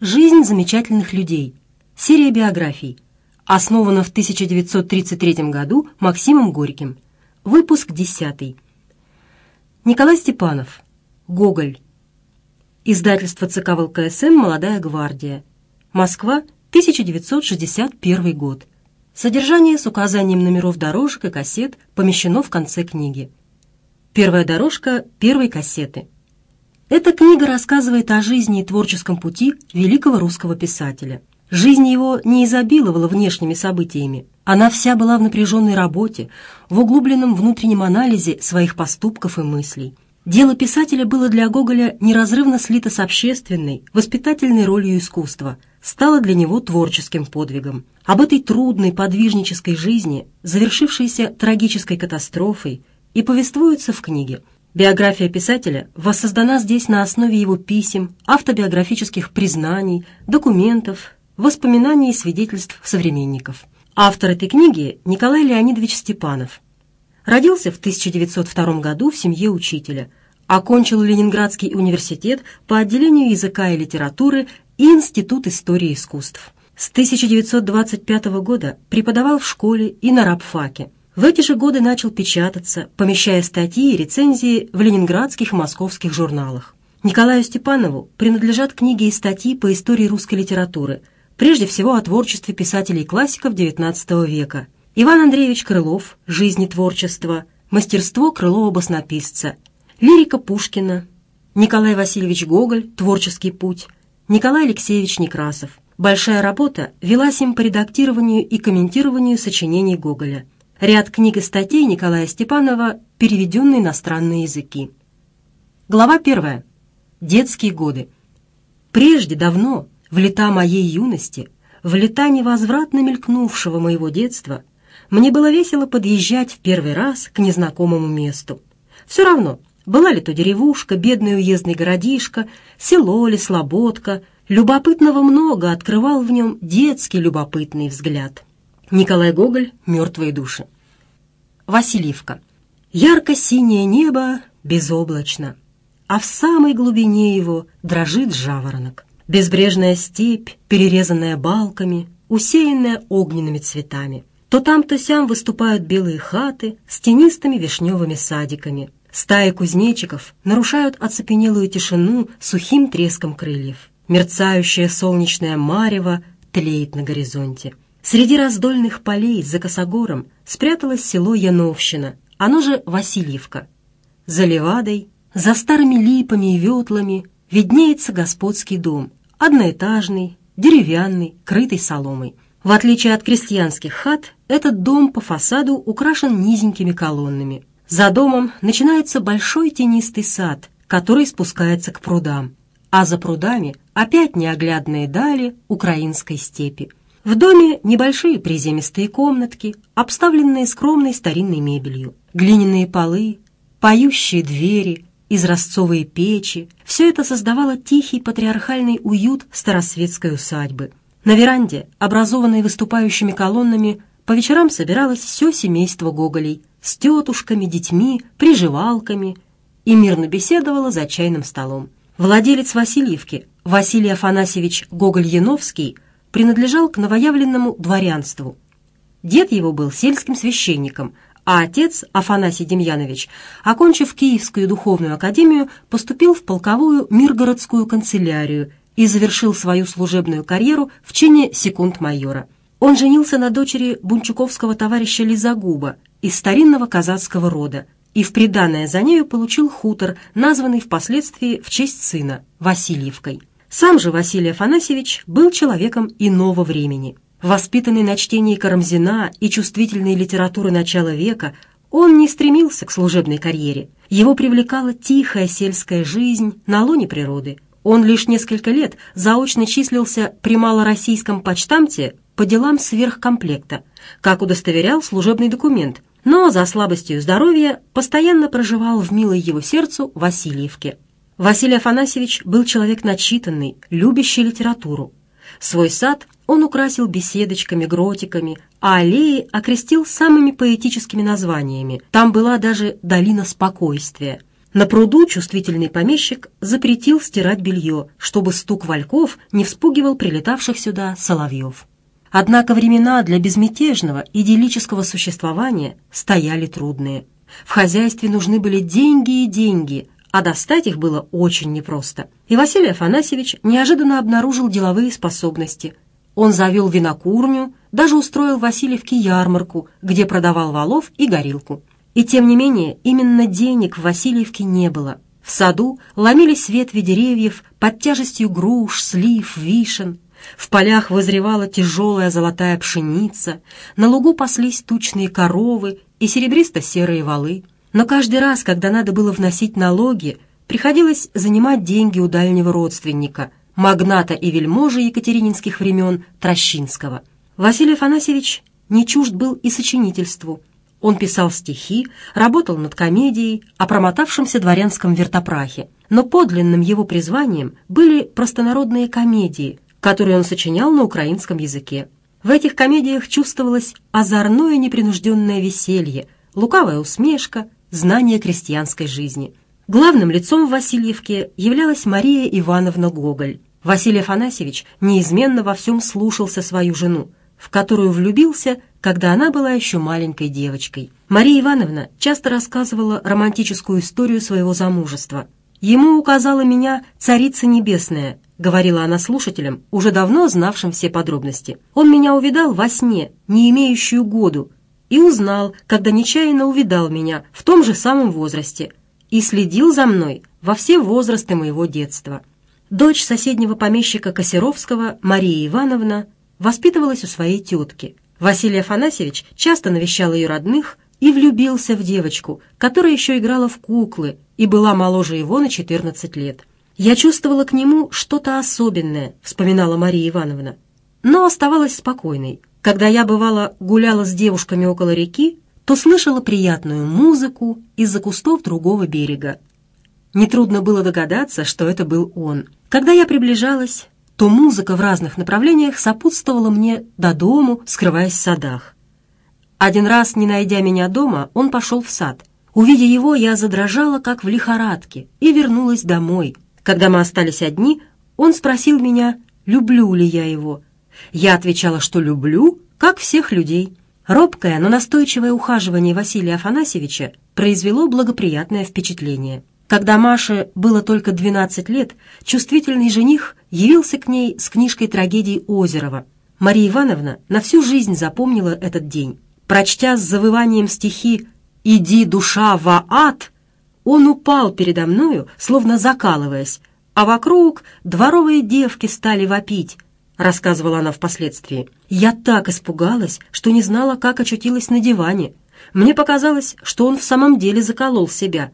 Жизнь замечательных людей. Серия биографий. Основана в 1933 году Максимом Горьким. Выпуск 10. Николай Степанов. Гоголь. Издательство ЦК ВЛКСМ «Молодая гвардия». Москва, 1961 год. Содержание с указанием номеров дорожек и кассет помещено в конце книги. Первая дорожка первой кассеты – эта книга рассказывает о жизни и творческом пути великого русского писателя. Жизнь его не изобиловала внешними событиями. Она вся была в напряженной работе, в углубленном внутреннем анализе своих поступков и мыслей. Дело писателя было для Гоголя неразрывно слито с общественной, воспитательной ролью искусства, стало для него творческим подвигом. Об этой трудной подвижнической жизни, завершившейся трагической катастрофой, и повествуется в книге – Биография писателя воссоздана здесь на основе его писем, автобиографических признаний, документов, воспоминаний и свидетельств современников. Автор этой книги – Николай Леонидович Степанов. Родился в 1902 году в семье учителя. Окончил Ленинградский университет по отделению языка и литературы и Институт истории искусств. С 1925 года преподавал в школе и на рабфаке. В эти же годы начал печататься, помещая статьи и рецензии в ленинградских и московских журналах. Николаю Степанову принадлежат книги и статьи по истории русской литературы, прежде всего о творчестве писателей-классиков XIX века. Иван Андреевич Крылов «Жизнь и творчество», «Мастерство Крылова-баснописца», «Лирика Пушкина», Николай Васильевич Гоголь «Творческий путь», Николай Алексеевич Некрасов. Большая работа велась им по редактированию и комментированию сочинений Гоголя – Ряд книг и статей Николая Степанова, переведенный на странные языки. Глава первая. Детские годы. Прежде, давно, в лета моей юности, в лета невозвратно мелькнувшего моего детства, мне было весело подъезжать в первый раз к незнакомому месту. Все равно, была ли то деревушка, бедный уездный городишко, село ли слободка, любопытного много открывал в нем детский любопытный взгляд. Николай Гоголь «Мертвые души». Васильевка. Ярко-синее небо безоблачно, а в самой глубине его дрожит жаворонок. Безбрежная степь, перерезанная балками, усеянная огненными цветами. То там, то сям выступают белые хаты с тенистыми вишневыми садиками. Стаи кузнечиков нарушают оцепенелую тишину сухим треском крыльев. Мерцающее солнечное марево тлеет на горизонте. Среди раздольных полей за Косогором спряталось село Яновщина, оно же Васильевка. За левадой, за старыми липами и ветлами виднеется господский дом, одноэтажный, деревянный, крытый соломой. В отличие от крестьянских хат, этот дом по фасаду украшен низенькими колоннами. За домом начинается большой тенистый сад, который спускается к прудам, а за прудами опять неоглядные дали украинской степи. В доме небольшие приземистые комнатки, обставленные скромной старинной мебелью, глиняные полы, поющие двери, изразцовые печи. Все это создавало тихий патриархальный уют старосветской усадьбы. На веранде, образованной выступающими колоннами, по вечерам собиралось все семейство Гоголей с тетушками, детьми, приживалками и мирно беседовало за чайным столом. Владелец Васильевки, Василий Афанасьевич Гоголь-Яновский – принадлежал к новоявленному дворянству. Дед его был сельским священником, а отец, Афанасий Демьянович, окончив Киевскую духовную академию, поступил в полковую Миргородскую канцелярию и завершил свою служебную карьеру в чине секунд-майора. Он женился на дочери бунчуковского товарища Лизагуба из старинного казацкого рода и в приданное за нею получил хутор, названный впоследствии в честь сына – Васильевкой. Сам же Василий Афанасьевич был человеком иного времени. Воспитанный на чтении Карамзина и чувствительной литературы начала века, он не стремился к служебной карьере. Его привлекала тихая сельская жизнь на лоне природы. Он лишь несколько лет заочно числился при малороссийском почтамте по делам сверхкомплекта, как удостоверял служебный документ, но за слабостью здоровья постоянно проживал в милой его сердцу Васильевке. Василий Афанасьевич был человек начитанный, любящий литературу. Свой сад он украсил беседочками, гротиками, а аллеи окрестил самыми поэтическими названиями. Там была даже «Долина спокойствия». На пруду чувствительный помещик запретил стирать белье, чтобы стук вальков не вспугивал прилетавших сюда соловьев. Однако времена для безмятежного, идиллического существования стояли трудные. В хозяйстве нужны были деньги и деньги – а достать их было очень непросто. И Василий Афанасьевич неожиданно обнаружил деловые способности. Он завел винокурню, даже устроил Васильевке ярмарку, где продавал валов и горилку. И тем не менее, именно денег в Васильевке не было. В саду ломились ветви деревьев под тяжестью груш, слив, вишен. В полях возревала тяжелая золотая пшеница, на лугу паслись тучные коровы и серебристо-серые валы. Но каждый раз, когда надо было вносить налоги, приходилось занимать деньги у дальнего родственника, магната и вельможи екатерининских времен Трощинского. Василий Афанасьевич не чужд был и сочинительству. Он писал стихи, работал над комедией о промотавшемся дворянском вертопрахе. Но подлинным его призванием были простонародные комедии, которые он сочинял на украинском языке. В этих комедиях чувствовалось озорное непринужденное веселье, лукавая усмешка, знания крестьянской жизни. Главным лицом в Васильевке являлась Мария Ивановна Гоголь. Василий Афанасьевич неизменно во всем слушался свою жену, в которую влюбился, когда она была еще маленькой девочкой. Мария Ивановна часто рассказывала романтическую историю своего замужества. «Ему указала меня царица небесная», — говорила она слушателям, уже давно знавшим все подробности. «Он меня увидал во сне, не имеющую году, и узнал, когда нечаянно увидал меня в том же самом возрасте и следил за мной во все возрасты моего детства. Дочь соседнего помещика Косеровского, Мария Ивановна, воспитывалась у своей тетки. Василий Афанасьевич часто навещал ее родных и влюбился в девочку, которая еще играла в куклы и была моложе его на 14 лет. «Я чувствовала к нему что-то особенное», — вспоминала Мария Ивановна, но оставалась спокойной, когда я, бывало, гуляла с девушками около реки, то слышала приятную музыку из-за кустов другого берега. Нетрудно было догадаться, что это был он. Когда я приближалась, то музыка в разных направлениях сопутствовала мне до дому, скрываясь в садах. Один раз, не найдя меня дома, он пошел в сад. Увидя его, я задрожала, как в лихорадке, и вернулась домой. Когда мы остались одни, он спросил меня, люблю ли я его – я отвечала, что люблю, как всех людей. Робкое, но настойчивое ухаживание Василия Афанасьевича произвело благоприятное впечатление. Когда Маше было только 12 лет, чувствительный жених явился к ней с книжкой трагедии Озерова. Мария Ивановна на всю жизнь запомнила этот день. Прочтя с завыванием стихи «Иди, душа, во ад!», он упал передо мною, словно закалываясь, а вокруг дворовые девки стали вопить — рассказывала она впоследствии. «Я так испугалась, что не знала, как очутилась на диване. Мне показалось, что он в самом деле заколол себя.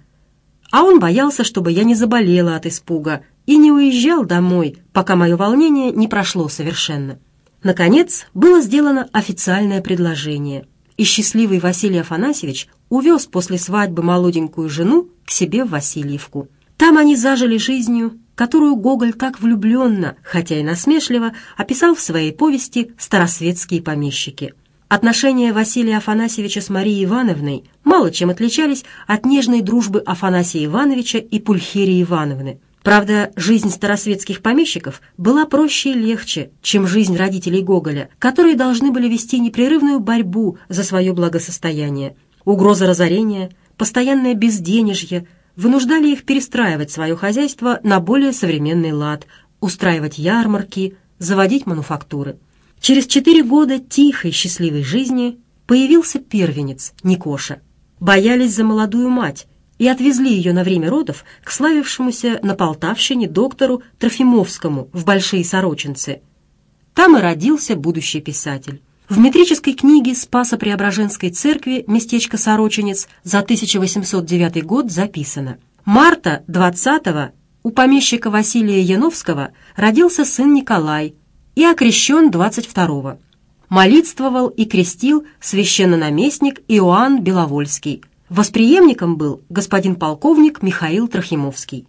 А он боялся, чтобы я не заболела от испуга и не уезжал домой, пока мое волнение не прошло совершенно». Наконец, было сделано официальное предложение, и счастливый Василий Афанасьевич увез после свадьбы молоденькую жену к себе в Васильевку. Там они зажили жизнью которую Гоголь так влюбленно, хотя и насмешливо, описал в своей повести «Старосветские помещики». Отношения Василия Афанасьевича с Марией Ивановной мало чем отличались от нежной дружбы Афанасия Ивановича и Пульхерии Ивановны. Правда, жизнь старосветских помещиков была проще и легче, чем жизнь родителей Гоголя, которые должны были вести непрерывную борьбу за свое благосостояние. Угроза разорения, постоянное безденежье – вынуждали их перестраивать свое хозяйство на более современный лад, устраивать ярмарки, заводить мануфактуры. Через четыре года тихой, счастливой жизни появился первенец Никоша. Боялись за молодую мать и отвезли ее на время родов к славившемуся на Полтавщине доктору Трофимовскому в Большие Сорочинцы. Там и родился будущий писатель. В метрической книге Спасо-Преображенской церкви местечко Сороченец за 1809 год записано. Марта 20-го у помещика Василия Яновского родился сын Николай и окрещен 22-го. Молитствовал и крестил священнонаместник Иоанн Беловольский. Восприемником был господин полковник Михаил Трохимовский.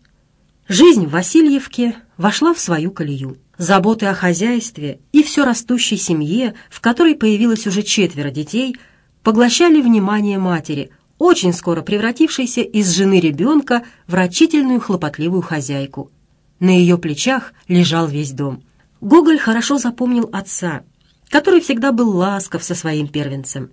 Жизнь в Васильевке вошла в свою колею. Заботы о хозяйстве и все растущей семье, в которой появилось уже четверо детей, поглощали внимание матери, очень скоро превратившейся из жены ребенка в рачительную хлопотливую хозяйку. На ее плечах лежал весь дом. Гоголь хорошо запомнил отца, который всегда был ласков со своим первенцем.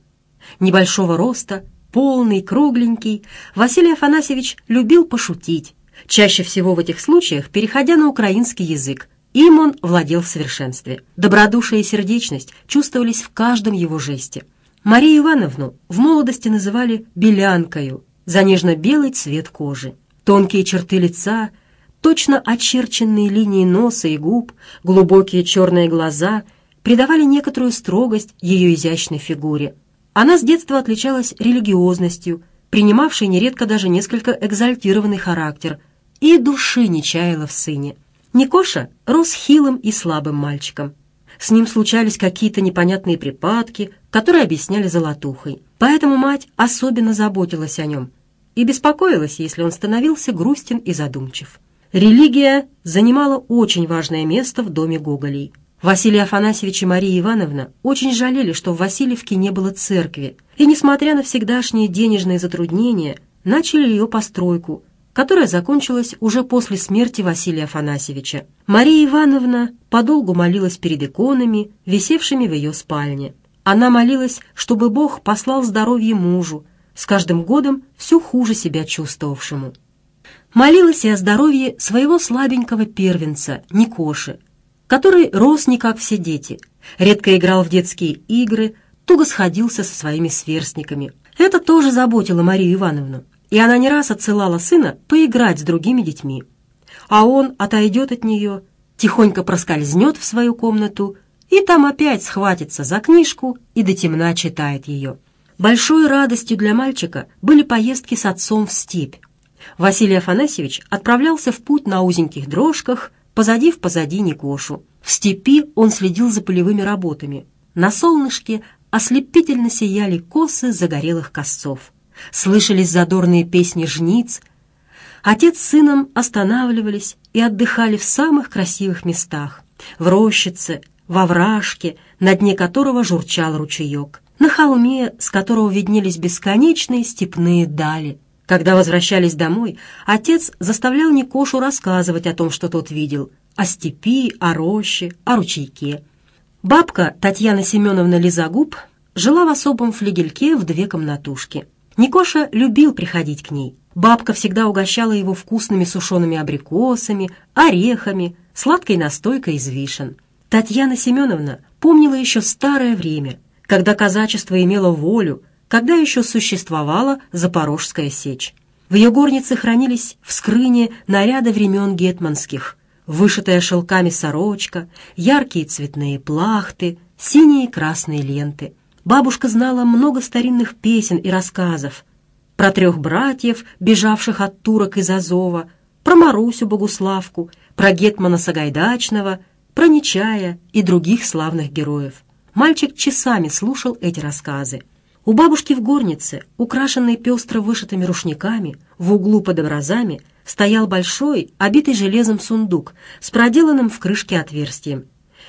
Небольшого роста, полный, кругленький, Василий Афанасьевич любил пошутить, чаще всего в этих случаях переходя на украинский язык – им он владел в совершенстве. Добродушие и сердечность чувствовались в каждом его жесте. Марию Ивановну в молодости называли «белянкою» за нежно-белый цвет кожи. Тонкие черты лица, точно очерченные линии носа и губ, глубокие черные глаза придавали некоторую строгость ее изящной фигуре. Она с детства отличалась религиозностью, принимавшей нередко даже несколько экзальтированный характер, и души не чаяла в сыне. Никоша рос хилым и слабым мальчиком. С ним случались какие-то непонятные припадки, которые объясняли золотухой. Поэтому мать особенно заботилась о нем и беспокоилась, если он становился грустен и задумчив. Религия занимала очень важное место в доме Гоголей. Василий Афанасьевич и Мария Ивановна очень жалели, что в Васильевке не было церкви, и, несмотря на всегдашние денежные затруднения, начали ее постройку которая закончилась уже после смерти Василия Афанасьевича. Мария Ивановна подолгу молилась перед иконами, висевшими в ее спальне. Она молилась, чтобы Бог послал здоровье мужу, с каждым годом все хуже себя чувствовавшему. Молилась и о здоровье своего слабенького первенца, Никоши, который рос не как все дети, редко играл в детские игры, туго сходился со своими сверстниками. Это тоже заботило Марию Ивановну и она не раз отсылала сына поиграть с другими детьми. А он отойдет от нее, тихонько проскользнет в свою комнату и там опять схватится за книжку и до темна читает ее. Большой радостью для мальчика были поездки с отцом в степь. Василий Афанасьевич отправлялся в путь на узеньких дрожках, позади в позади Никошу. В степи он следил за полевыми работами. На солнышке ослепительно сияли косы загорелых косцов слышались задорные песни жниц. Отец с сыном останавливались и отдыхали в самых красивых местах, в рощице, в вражке, на дне которого журчал ручеек, на холме, с которого виднелись бесконечные степные дали. Когда возвращались домой, отец заставлял Никошу рассказывать о том, что тот видел, о степи, о роще, о ручейке. Бабка Татьяна Семеновна Лизагуб жила в особом флигельке в две комнатушки – Никоша любил приходить к ней. Бабка всегда угощала его вкусными сушеными абрикосами, орехами, сладкой настойкой из вишен. Татьяна Семеновна помнила еще старое время, когда казачество имело волю, когда еще существовала Запорожская сечь. В ее горнице хранились в скрыне наряды времен гетманских, вышитая шелками сорочка, яркие цветные плахты, синие и красные ленты — бабушка знала много старинных песен и рассказов. Про трех братьев, бежавших от турок из Азова, про Марусю Богуславку, про Гетмана Сагайдачного, про Нечая и других славных героев. Мальчик часами слушал эти рассказы. У бабушки в горнице, украшенной пестро вышитыми рушниками, в углу под образами, стоял большой, обитый железом сундук с проделанным в крышке отверстием.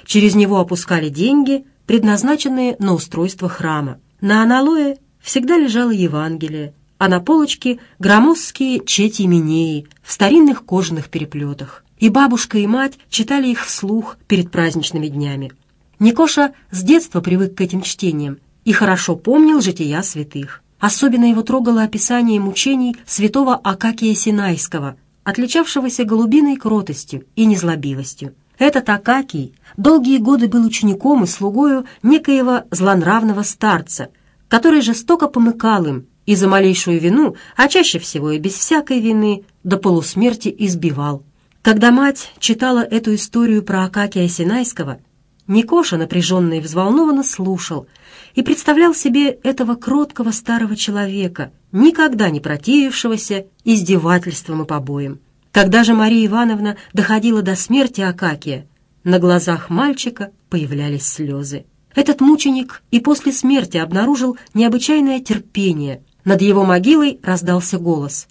Через него опускали деньги, предназначенные на устройство храма. На аналое всегда лежало Евангелие, а на полочке громоздкие чети минеи в старинных кожаных переплетах. И бабушка, и мать читали их вслух перед праздничными днями. Никоша с детства привык к этим чтениям и хорошо помнил жития святых. Особенно его трогало описание мучений святого Акакия Синайского, отличавшегося голубиной кротостью и незлобивостью. Этот Акакий долгие годы был учеником и слугою некоего злонравного старца, который жестоко помыкал им и за малейшую вину, а чаще всего и без всякой вины, до полусмерти избивал. Когда мать читала эту историю про Акакия Синайского, Никоша, напряженно и взволнованно, слушал и представлял себе этого кроткого старого человека, никогда не противившегося издевательствам и побоем. Когда же Мария Ивановна доходила до смерти Акакия, на глазах мальчика появлялись слезы. Этот мученик и после смерти обнаружил необычайное терпение. Над его могилой раздался голос.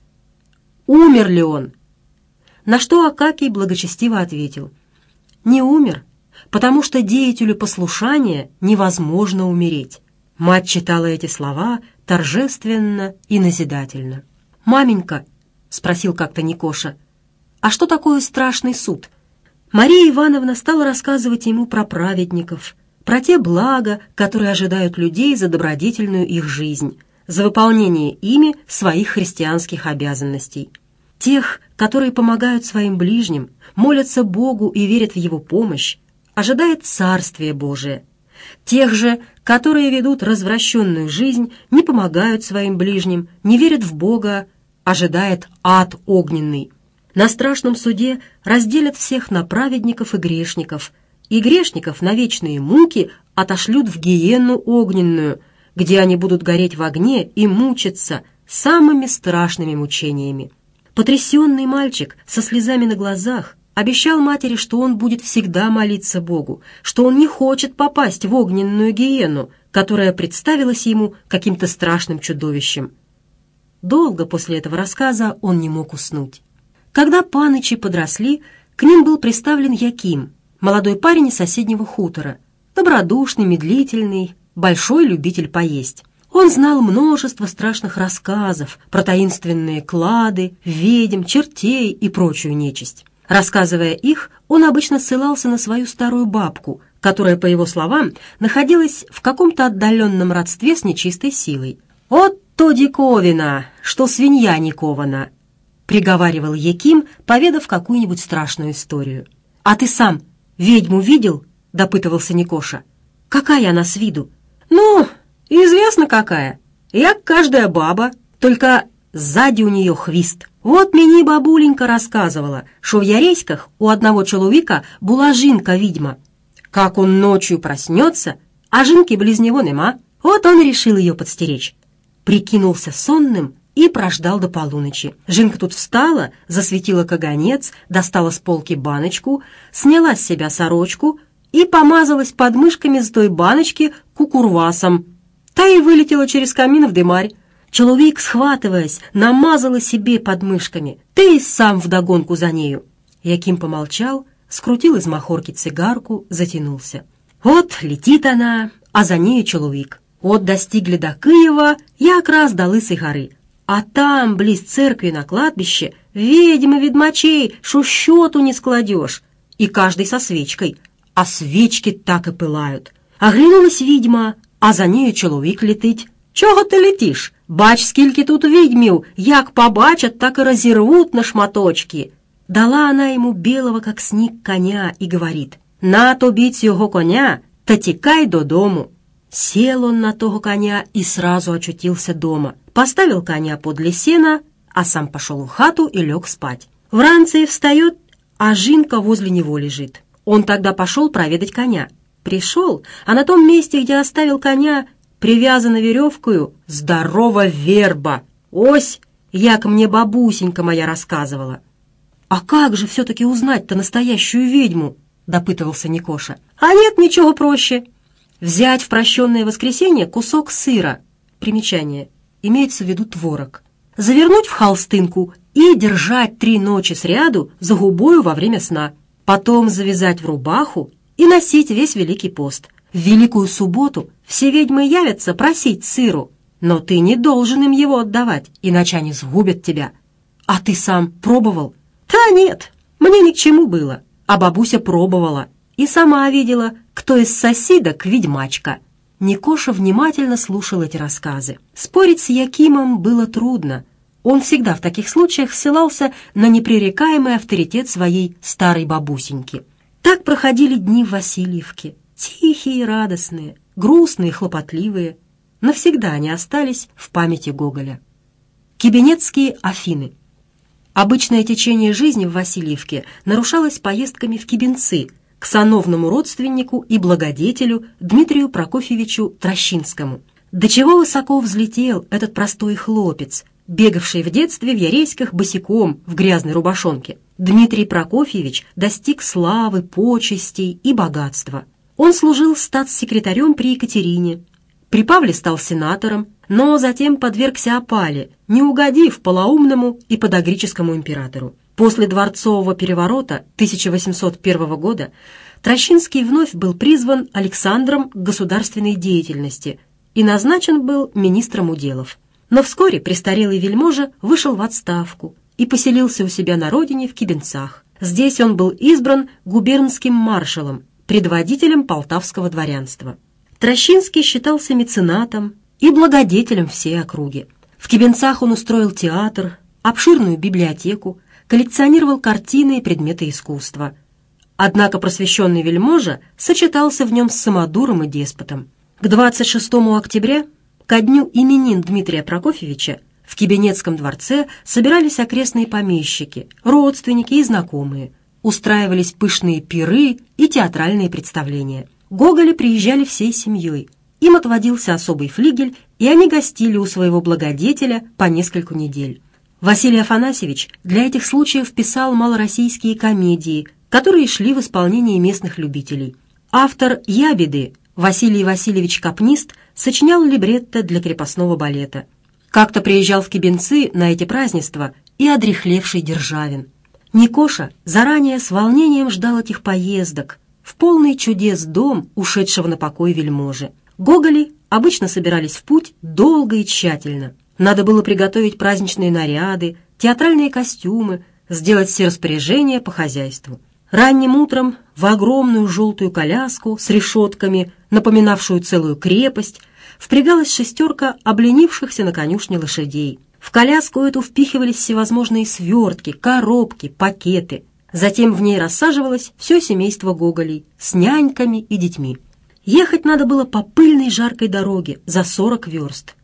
«Умер ли он?» На что Акакий благочестиво ответил. «Не умер, потому что деятелю послушания невозможно умереть». Мать читала эти слова торжественно и назидательно. «Маменька», — спросил как-то Никоша, — а что такое страшный суд? Мария Ивановна стала рассказывать ему про праведников, про те блага, которые ожидают людей за добродетельную их жизнь, за выполнение ими своих христианских обязанностей. Тех, которые помогают своим ближним, молятся Богу и верят в Его помощь, ожидает Царствие Божие. Тех же, которые ведут развращенную жизнь, не помогают своим ближним, не верят в Бога, ожидает ад огненный – на страшном суде разделят всех на праведников и грешников, и грешников на вечные муки отошлют в гиенну огненную, где они будут гореть в огне и мучиться самыми страшными мучениями. Потрясенный мальчик со слезами на глазах обещал матери, что он будет всегда молиться Богу, что он не хочет попасть в огненную гиену, которая представилась ему каким-то страшным чудовищем. Долго после этого рассказа он не мог уснуть. Когда панычи подросли, к ним был представлен Яким, молодой парень из соседнего хутора, добродушный, медлительный, большой любитель поесть. Он знал множество страшных рассказов про таинственные клады, ведьм, чертей и прочую нечисть. Рассказывая их, он обычно ссылался на свою старую бабку, которая, по его словам, находилась в каком-то отдаленном родстве с нечистой силой. «От то диковина, что свинья не кована!» приговаривал Яким, поведав какую-нибудь страшную историю. «А ты сам ведьму видел?» — допытывался Никоша. «Какая она с виду?» «Ну, известно какая. Я каждая баба, только сзади у нее хвист. Вот мне бабуленька рассказывала, что в Яреськах у одного человека была жинка-ведьма. Как он ночью проснется, а жинки близ него нема, вот он решил ее подстеречь. Прикинулся сонным — и прождал до полуночи. Женка тут встала, засветила каганец, достала с полки баночку, сняла с себя сорочку и помазалась подмышками с той баночки кукурвасом. Та и вылетела через камин в дымарь. Человек, схватываясь, намазала себе подмышками. Ты и сам вдогонку за нею. Яким помолчал, скрутил из махорки цигарку, затянулся. Вот летит она, а за нею человек. Вот достигли до Киева, как раз до Лысой горы. А там, близ церкви на кладбище, ведьмы ведьмачей, шо счету не складешь. И каждый со свечкой. А свечки так и пылают. Оглянулась ведьма, а за нею чоловік летить. Чого ти летиш? Бач, скільки тут відьмів, як побачат, так и разорвут на шматочки. Дала она ему белого, как снег, коня и говорит, «На тобі цього коня, та тікай додому». Сел он на того коня и сразу очутился дома. Поставил коня под сена, а сам пошел в хату и лег спать. Вранцей встает, а Жинка возле него лежит. Он тогда пошел проведать коня. Пришел, а на том месте, где оставил коня, привязана веревкою здорова верба. Ось, як мне бабусенька моя рассказывала. «А как же все-таки узнать-то настоящую ведьму?» — допытывался Никоша. «А нет, ничего проще. Взять в прощенное воскресенье кусок сыра. Примечание. Имеется в виду творог. Завернуть в холстынку и держать три ночи сряду за губою во время сна. Потом завязать в рубаху и носить весь Великий пост. В Великую субботу все ведьмы явятся просить сыру, но ты не должен им его отдавать, иначе они сгубят тебя. А ты сам пробовал? Да нет, мне ни к чему было. А бабуся пробовала и сама видела, кто из соседок ведьмачка. Никоша внимательно слушал эти рассказы. Спорить с Якимом было трудно. Он всегда в таких случаях ссылался на непререкаемый авторитет своей старой бабусеньки. Так проходили дни в Васильевке. Тихие и радостные, грустные и хлопотливые. Навсегда они остались в памяти Гоголя. Кибенецкие Афины. Обычное течение жизни в Васильевке нарушалось поездками в Кибенцы – к сановному родственнику и благодетелю Дмитрию Прокофьевичу Трощинскому. До чего высоко взлетел этот простой хлопец, бегавший в детстве в Ярейсках босиком в грязной рубашонке. Дмитрий Прокофьевич достиг славы, почестей и богатства. Он служил статс-секретарем при Екатерине, при Павле стал сенатором, но затем подвергся опале, не угодив полоумному и подогрическому императору. После дворцового переворота 1801 года Трощинский вновь был призван Александром к государственной деятельности и назначен был министром уделов. Но вскоре престарелый вельможа вышел в отставку и поселился у себя на родине в Кибенцах. Здесь он был избран губернским маршалом, предводителем полтавского дворянства. Трощинский считался меценатом и благодетелем всей округи. В Кибенцах он устроил театр, обширную библиотеку, коллекционировал картины и предметы искусства. Однако просвещенный вельможа сочетался в нем с самодуром и деспотом. К 26 октября, ко дню именин Дмитрия Прокофьевича, в Кибенецком дворце собирались окрестные помещики, родственники и знакомые. Устраивались пышные пиры и театральные представления. Гоголи приезжали всей семьей. Им отводился особый флигель, и они гостили у своего благодетеля по нескольку недель. Василий Афанасьевич для этих случаев писал малороссийские комедии, которые шли в исполнении местных любителей. Автор «Ябеды» Василий Васильевич Капнист сочинял либретто для крепостного балета. Как-то приезжал в Кибенцы на эти празднества и одрехлевший Державин. Никоша заранее с волнением ждал этих поездок в полный чудес дом ушедшего на покой вельможи. Гоголи обычно собирались в путь долго и тщательно – надо было приготовить праздничные наряды, театральные костюмы, сделать все распоряжения по хозяйству. Ранним утром в огромную желтую коляску с решетками, напоминавшую целую крепость, впрягалась шестерка обленившихся на конюшне лошадей. В коляску эту впихивались всевозможные свертки, коробки, пакеты. Затем в ней рассаживалось все семейство гоголей с няньками и детьми. Ехать надо было по пыльной жаркой дороге за 40 верст.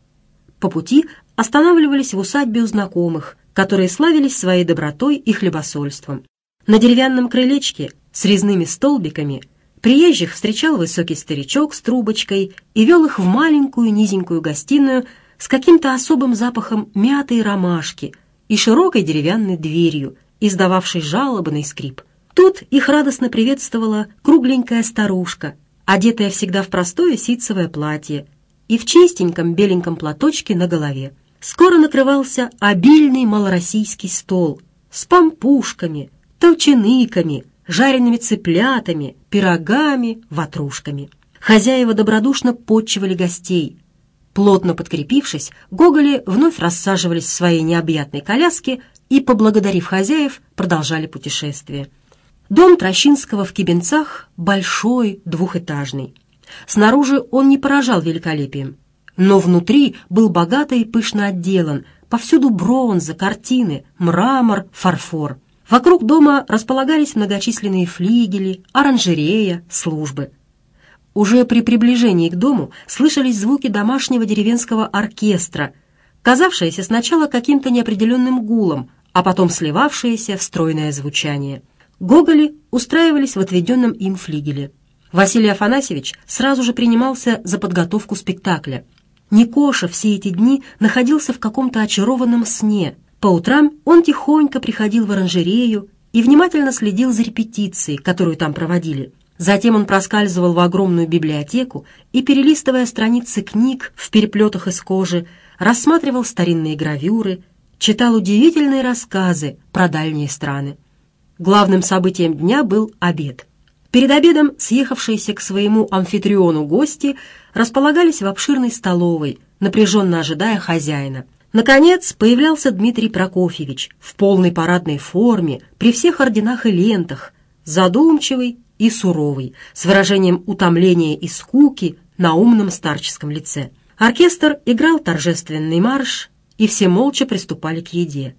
По пути останавливались в усадьбе у знакомых, которые славились своей добротой и хлебосольством. На деревянном крылечке с резными столбиками приезжих встречал высокий старичок с трубочкой и вел их в маленькую низенькую гостиную с каким-то особым запахом мяты и ромашки и широкой деревянной дверью, издававшей жалобный скрип. Тут их радостно приветствовала кругленькая старушка, одетая всегда в простое ситцевое платье и в чистеньком беленьком платочке на голове скоро накрывался обильный малороссийский стол с пампушками, толченыками, жареными цыплятами, пирогами, ватрушками. Хозяева добродушно подчивали гостей. Плотно подкрепившись, гоголи вновь рассаживались в своей необъятной коляске и, поблагодарив хозяев, продолжали путешествие. Дом Трощинского в Кибенцах большой, двухэтажный. Снаружи он не поражал великолепием но внутри был богато и пышно отделан. Повсюду бронза, картины, мрамор, фарфор. Вокруг дома располагались многочисленные флигели, оранжерея, службы. Уже при приближении к дому слышались звуки домашнего деревенского оркестра, казавшиеся сначала каким-то неопределенным гулом, а потом сливавшиеся в стройное звучание. Гоголи устраивались в отведенном им флигеле. Василий Афанасьевич сразу же принимался за подготовку спектакля – Никоша все эти дни находился в каком-то очарованном сне. По утрам он тихонько приходил в оранжерею и внимательно следил за репетицией, которую там проводили. Затем он проскальзывал в огромную библиотеку и, перелистывая страницы книг в переплетах из кожи, рассматривал старинные гравюры, читал удивительные рассказы про дальние страны. Главным событием дня был обед. Перед обедом съехавшиеся к своему амфитриону гости – располагались в обширной столовой, напряженно ожидая хозяина. Наконец появлялся Дмитрий Прокофьевич в полной парадной форме, при всех орденах и лентах, задумчивый и суровый, с выражением утомления и скуки на умном старческом лице. Оркестр играл торжественный марш, и все молча приступали к еде.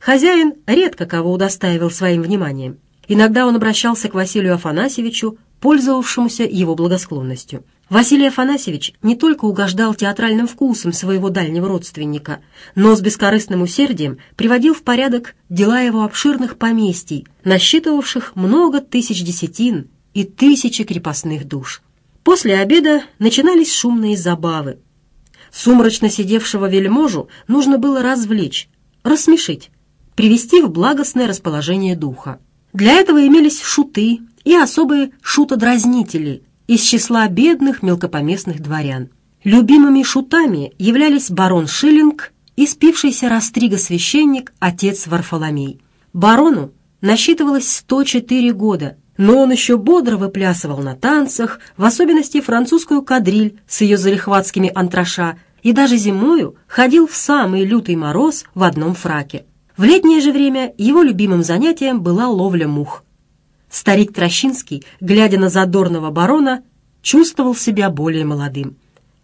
Хозяин редко кого удостаивал своим вниманием. Иногда он обращался к Василию Афанасьевичу пользовавшемуся его благосклонностью. Василий Афанасьевич не только угождал театральным вкусом своего дальнего родственника, но с бескорыстным усердием приводил в порядок дела его обширных поместий, насчитывавших много тысяч десятин и тысячи крепостных душ. После обеда начинались шумные забавы. Сумрачно сидевшего вельможу нужно было развлечь, рассмешить, привести в благостное расположение духа. Для этого имелись шуты, и особые шутодразнители из числа бедных мелкопоместных дворян. Любимыми шутами являлись барон Шиллинг и спившийся растрига священник отец Варфоломей. Барону насчитывалось 104 года, но он еще бодро выплясывал на танцах, в особенности французскую кадриль с ее залихватскими антраша, и даже зимою ходил в самый лютый мороз в одном фраке. В летнее же время его любимым занятием была ловля мух – Старик Трощинский, глядя на задорного барона, чувствовал себя более молодым.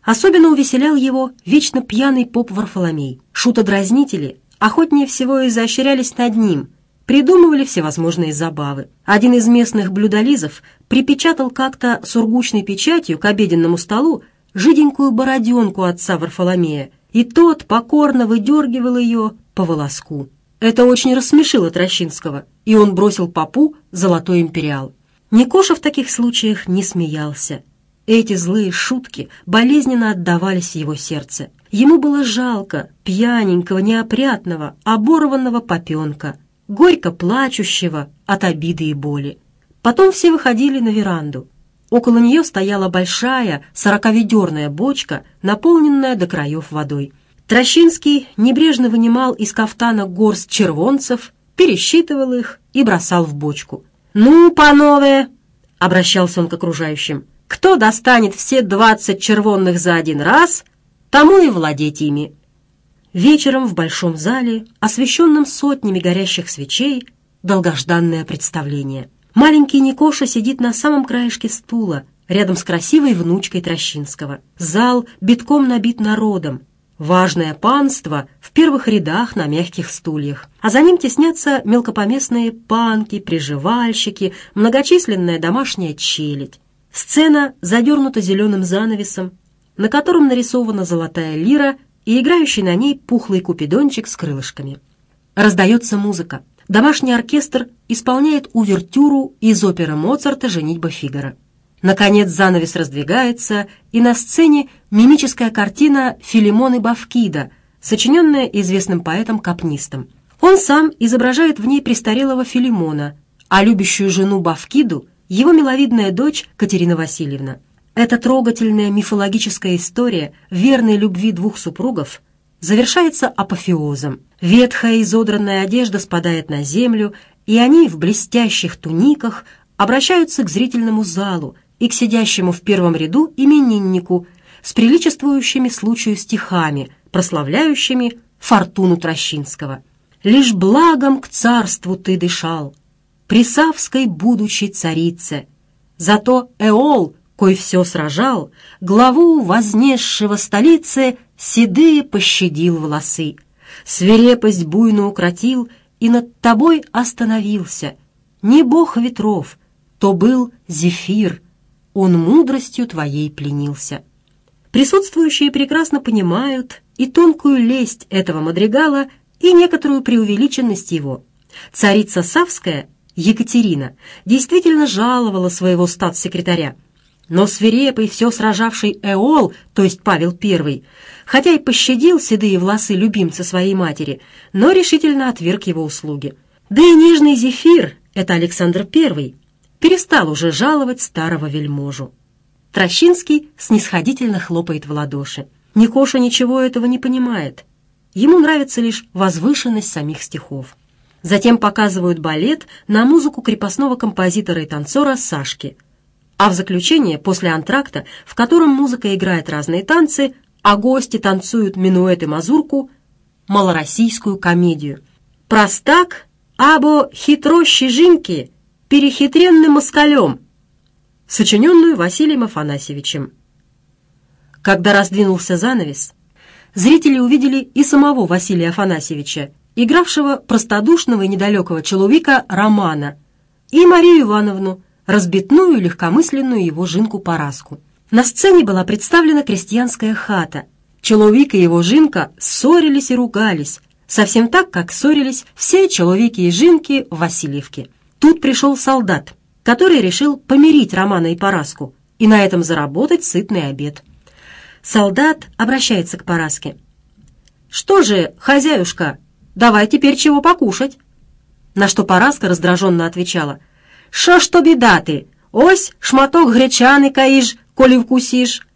Особенно увеселял его вечно пьяный поп Варфоломей. Шутодразнители охотнее всего изощрялись над ним, придумывали всевозможные забавы. Один из местных блюдолизов припечатал как-то сургучной печатью к обеденному столу жиденькую бороденку отца Варфоломея, и тот покорно выдергивал ее по волоску. Это очень рассмешило Трощинского, и он бросил попу золотой империал. Никоша в таких случаях не смеялся. Эти злые шутки болезненно отдавались его сердце. Ему было жалко пьяненького, неопрятного, оборванного попенка, горько плачущего от обиды и боли. Потом все выходили на веранду. Около нее стояла большая сороковедерная бочка, наполненная до краев водой. Трощинский небрежно вынимал из кафтана горсть червонцев, пересчитывал их и бросал в бочку. «Ну, панове!» — обращался он к окружающим. «Кто достанет все двадцать червонных за один раз, тому и владеть ими!» Вечером в большом зале, освещенном сотнями горящих свечей, долгожданное представление. Маленький Никоша сидит на самом краешке стула, рядом с красивой внучкой Трощинского. Зал битком набит народом, важное панство в первых рядах на мягких стульях, а за ним теснятся мелкопоместные панки, приживальщики, многочисленная домашняя челядь. Сцена задернута зеленым занавесом, на котором нарисована золотая лира и играющий на ней пухлый купидончик с крылышками. Раздается музыка. Домашний оркестр исполняет увертюру из оперы Моцарта «Женитьба Фигара». Наконец занавес раздвигается, и на сцене мимическая картина «Филимон и Бавкида», сочиненная известным поэтом-капнистом. Он сам изображает в ней престарелого Филимона, а любящую жену Бавкиду – его миловидная дочь Катерина Васильевна. Эта трогательная мифологическая история верной любви двух супругов завершается апофеозом. Ветхая изодранная одежда спадает на землю, и они в блестящих туниках обращаются к зрительному залу, и к сидящему в первом ряду имениннику с приличествующими случаю стихами, прославляющими фортуну Трощинского. «Лишь благом к царству ты дышал, присавской будучи царице, зато Эол, кой все сражал, главу вознесшего столицы седые пощадил волосы, свирепость буйно укротил и над тобой остановился. Не бог ветров, то был зефир — он мудростью твоей пленился. Присутствующие прекрасно понимают и тонкую лесть этого мадригала, и некоторую преувеличенность его. Царица Савская, Екатерина, действительно жаловала своего статс-секретаря, но свирепый, все сражавший Эол, то есть Павел I, хотя и пощадил седые волосы любимца своей матери, но решительно отверг его услуги. Да и нежный Зефир, это Александр Первый перестал уже жаловать старого вельможу. Трощинский снисходительно хлопает в ладоши. Никоша ничего этого не понимает. Ему нравится лишь возвышенность самих стихов. Затем показывают балет на музыку крепостного композитора и танцора Сашки. А в заключение, после антракта, в котором музыка играет разные танцы, а гости танцуют минуэт и мазурку, малороссийскую комедию. «Простак, або хитрощи жинки», перехитренным москалем», сочиненную Василием Афанасьевичем. Когда раздвинулся занавес, зрители увидели и самого Василия Афанасьевича, игравшего простодушного и недалекого человека Романа, и Марию Ивановну, разбитную и легкомысленную его жинку Параску. На сцене была представлена крестьянская хата. Человек и его жинка ссорились и ругались, совсем так, как ссорились все человеки и жинки в Васильевке. Тут пришел солдат, который решил помирить Романа и Параску и на этом заработать сытный обед. Солдат обращается к Параске. «Что же, хозяюшка, давай теперь чего покушать?» На что Параска раздраженно отвечала. «Шо что беда ты? Ось шматок гречаны каишь, коли вкусишь!»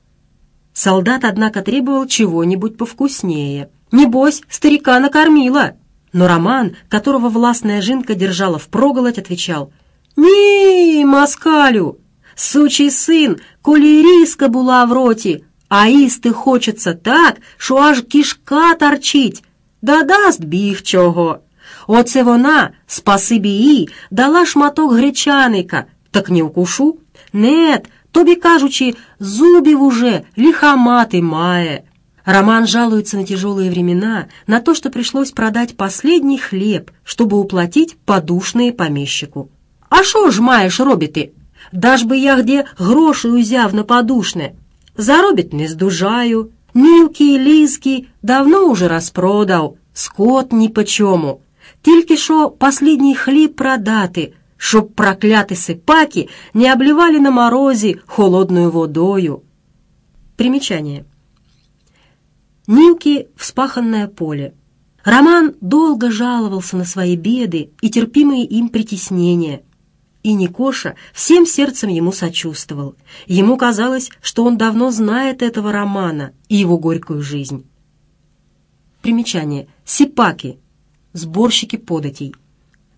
Солдат, однако, требовал чего-нибудь повкуснее. «Небось, старика накормила!» Но Роман, которого властная жинка держала в впроголодь, отвечал, Ні, москалю, сучий син, коли риска була в роті, а їсти хочеться так, що аж кішка торчить, да дасть біг чого. Оце вона, спасибі їй, дала шматок гречаника, так не вкушу. Нет, тобі кажучи, зубів уже лиха мати має. Роман жалуется на тяжелые времена, на то, что пришлось продать последний хлеб, чтобы уплатить подушные помещику. А що ж маєш робити? Даж би я где гроші узяв на подушне. Заробить не здужаю. Нівки і ліски давно уже розпродав, скот ні по чому. Тільки що последній хліб продати, щоб прокляти сипаки не обливали на морозі холодною водою. Примечание. Нинки вспаханное поле. Роман долго жаловался на свои беды и терпимые им притеснения. И Никоша всем сердцем ему сочувствовал. Ему казалось, что он давно знает этого Романа и его горькую жизнь. Примечание. Сипаки. Сборщики податей.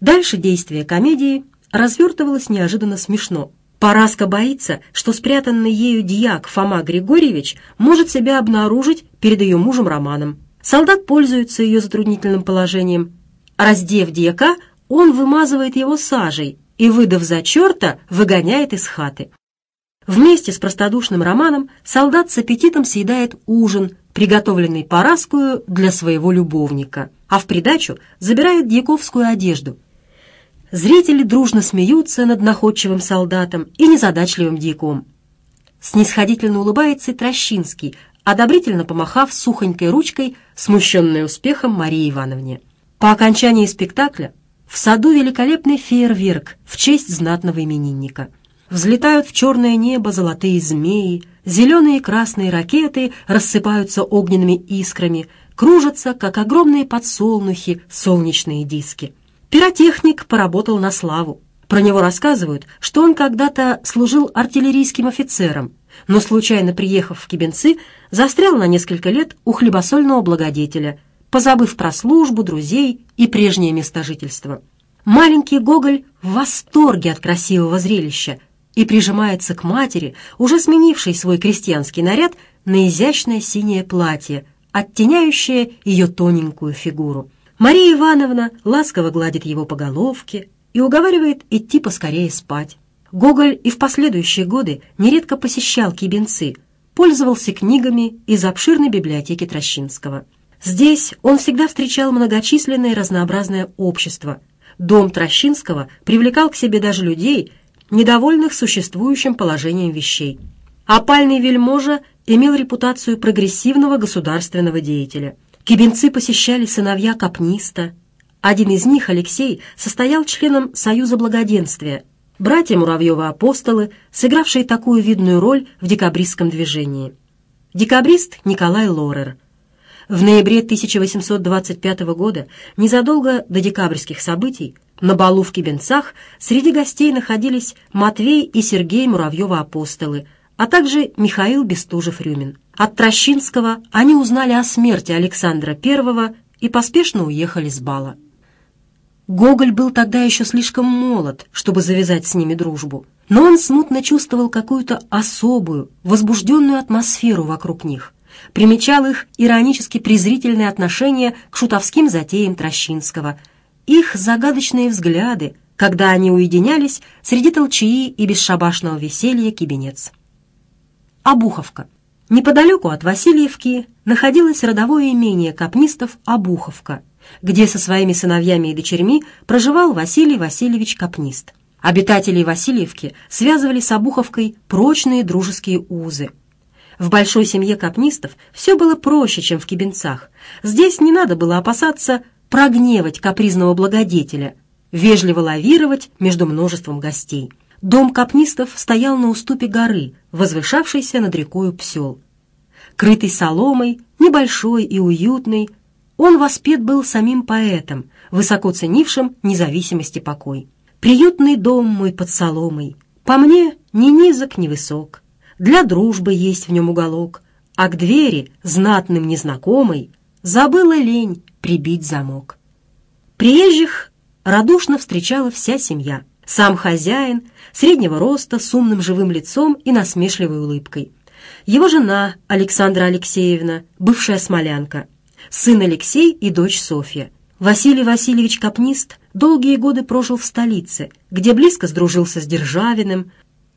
Дальше действие комедии развертывалось неожиданно смешно – Параска боится, что спрятанный ею дьяк Фома Григорьевич может себя обнаружить перед ее мужем Романом. Солдат пользуется ее затруднительным положением. Раздев дьяка, он вымазывает его сажей и, выдав за черта, выгоняет из хаты. Вместе с простодушным Романом солдат с аппетитом съедает ужин, приготовленный Параскую для своего любовника, а в придачу забирает дьяковскую одежду – Зрители дружно смеются над находчивым солдатом и незадачливым дьяком. Снисходительно улыбается и Трощинский, одобрительно помахав сухонькой ручкой, смущенной успехом Марии Ивановне. По окончании спектакля в саду великолепный фейерверк в честь знатного именинника. Взлетают в черное небо золотые змеи, зеленые и красные ракеты рассыпаются огненными искрами, кружатся, как огромные подсолнухи, солнечные диски. Пиротехник поработал на славу. Про него рассказывают, что он когда-то служил артиллерийским офицером, но, случайно приехав в Кибенцы, застрял на несколько лет у хлебосольного благодетеля, позабыв про службу, друзей и прежнее место жительства. Маленький Гоголь в восторге от красивого зрелища и прижимается к матери, уже сменившей свой крестьянский наряд на изящное синее платье, оттеняющее ее тоненькую фигуру. Мария Ивановна ласково гладит его по головке и уговаривает идти поскорее спать. Гоголь и в последующие годы нередко посещал кибенцы, пользовался книгами из обширной библиотеки Трощинского. Здесь он всегда встречал многочисленное разнообразное общество. Дом Трощинского привлекал к себе даже людей, недовольных существующим положением вещей. Опальный вельможа имел репутацию прогрессивного государственного деятеля – Кибинцы посещали сыновья Капниста. Один из них, Алексей, состоял членом Союза Благоденствия, братья Муравьева-апостолы, сыгравшие такую видную роль в декабристском движении. Декабрист Николай Лорер. В ноябре 1825 года, незадолго до декабрьских событий, на балу в Кибинцах среди гостей находились Матвей и Сергей Муравьева-апостолы – а также Михаил Бестужев-Рюмин. От Трощинского они узнали о смерти Александра I и поспешно уехали с бала. Гоголь был тогда еще слишком молод, чтобы завязать с ними дружбу, но он смутно чувствовал какую-то особую, возбужденную атмосферу вокруг них, примечал их иронически презрительное отношение к шутовским затеям Трощинского, их загадочные взгляды, когда они уединялись среди толчаи и бесшабашного веселья кибенец. Обуховка. Неподалеку от Васильевки находилось родовое имение капнистов Обуховка, где со своими сыновьями и дочерьми проживал Василий Васильевич Капнист. Обитатели Васильевки связывали с Обуховкой прочные дружеские узы. В большой семье капнистов все было проще, чем в кибенцах. Здесь не надо было опасаться прогневать капризного благодетеля, вежливо лавировать между множеством гостей. Дом капнистов стоял на уступе горы, возвышавшийся над рекою псел. Крытый соломой, небольшой и уютный, он воспет был самим поэтом, высоко ценившим независимости покой. «Приютный дом мой под соломой, по мне ни низок, ни высок, для дружбы есть в нем уголок, а к двери, знатным незнакомой, забыла лень прибить замок». Приезжих радушно встречала вся семья – сам хозяин, среднего роста, с умным живым лицом и насмешливой улыбкой. Его жена Александра Алексеевна, бывшая смолянка. Сын Алексей и дочь Софья. Василий Васильевич Капнист долгие годы прожил в столице, где близко сдружился с Державиным,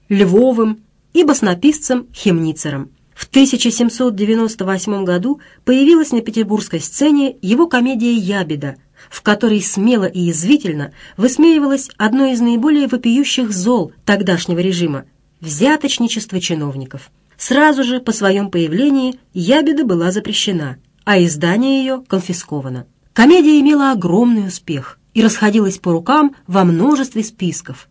Львовым и баснописцем Хемницером. В 1798 году появилась на петербургской сцене его комедия «Ябеда», в которой смело и язвительно высмеивалось одно из наиболее вопиющих зол тогдашнего режима – взяточничество чиновников. Сразу же по своем появлении ябеда была запрещена, а издание ее конфисковано. Комедия имела огромный успех и расходилась по рукам во множестве списков.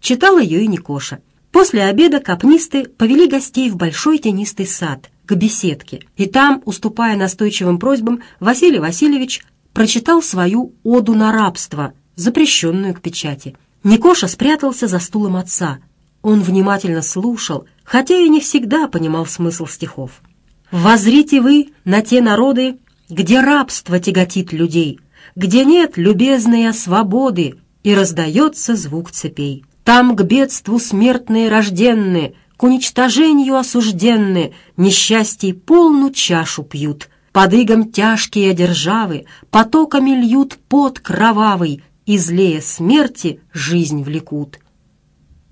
читал ее и Никоша. После обеда капнисты повели гостей в большой тенистый сад, к беседке, и там, уступая настойчивым просьбам, Василий Васильевич прочитал свою «Оду на рабство», запрещенную к печати. Никоша спрятался за стулом отца. Он внимательно слушал, хотя и не всегда понимал смысл стихов. «Возрите вы на те народы, где рабство тяготит людей, где нет любезной свободы, и раздается звук цепей. Там к бедству смертные рожденные, к уничтожению осужденные, несчастье полную чашу пьют, под игом тяжкие державы потоками льют пот кровавый, и злее смерти жизнь влекут.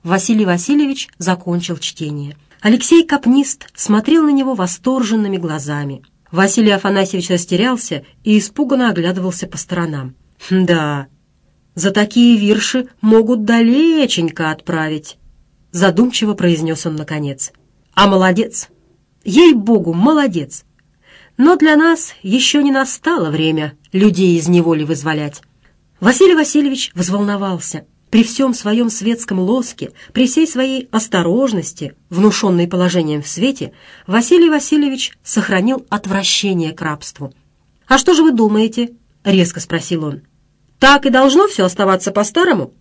Василий Васильевич закончил чтение. Алексей Капнист смотрел на него восторженными глазами. Василий Афанасьевич растерялся и испуганно оглядывался по сторонам. Хм, «Да, за такие вирши могут далеченько отправить», задумчиво произнес он наконец. «А молодец! Ей-богу, молодец! Но для нас еще не настало время людей из неволи вызволять. Василий Васильевич взволновался. При всем своем светском лоске, при всей своей осторожности, внушенной положением в свете, Василий Васильевич сохранил отвращение к рабству. «А что же вы думаете?» — резко спросил он. «Так и должно все оставаться по-старому?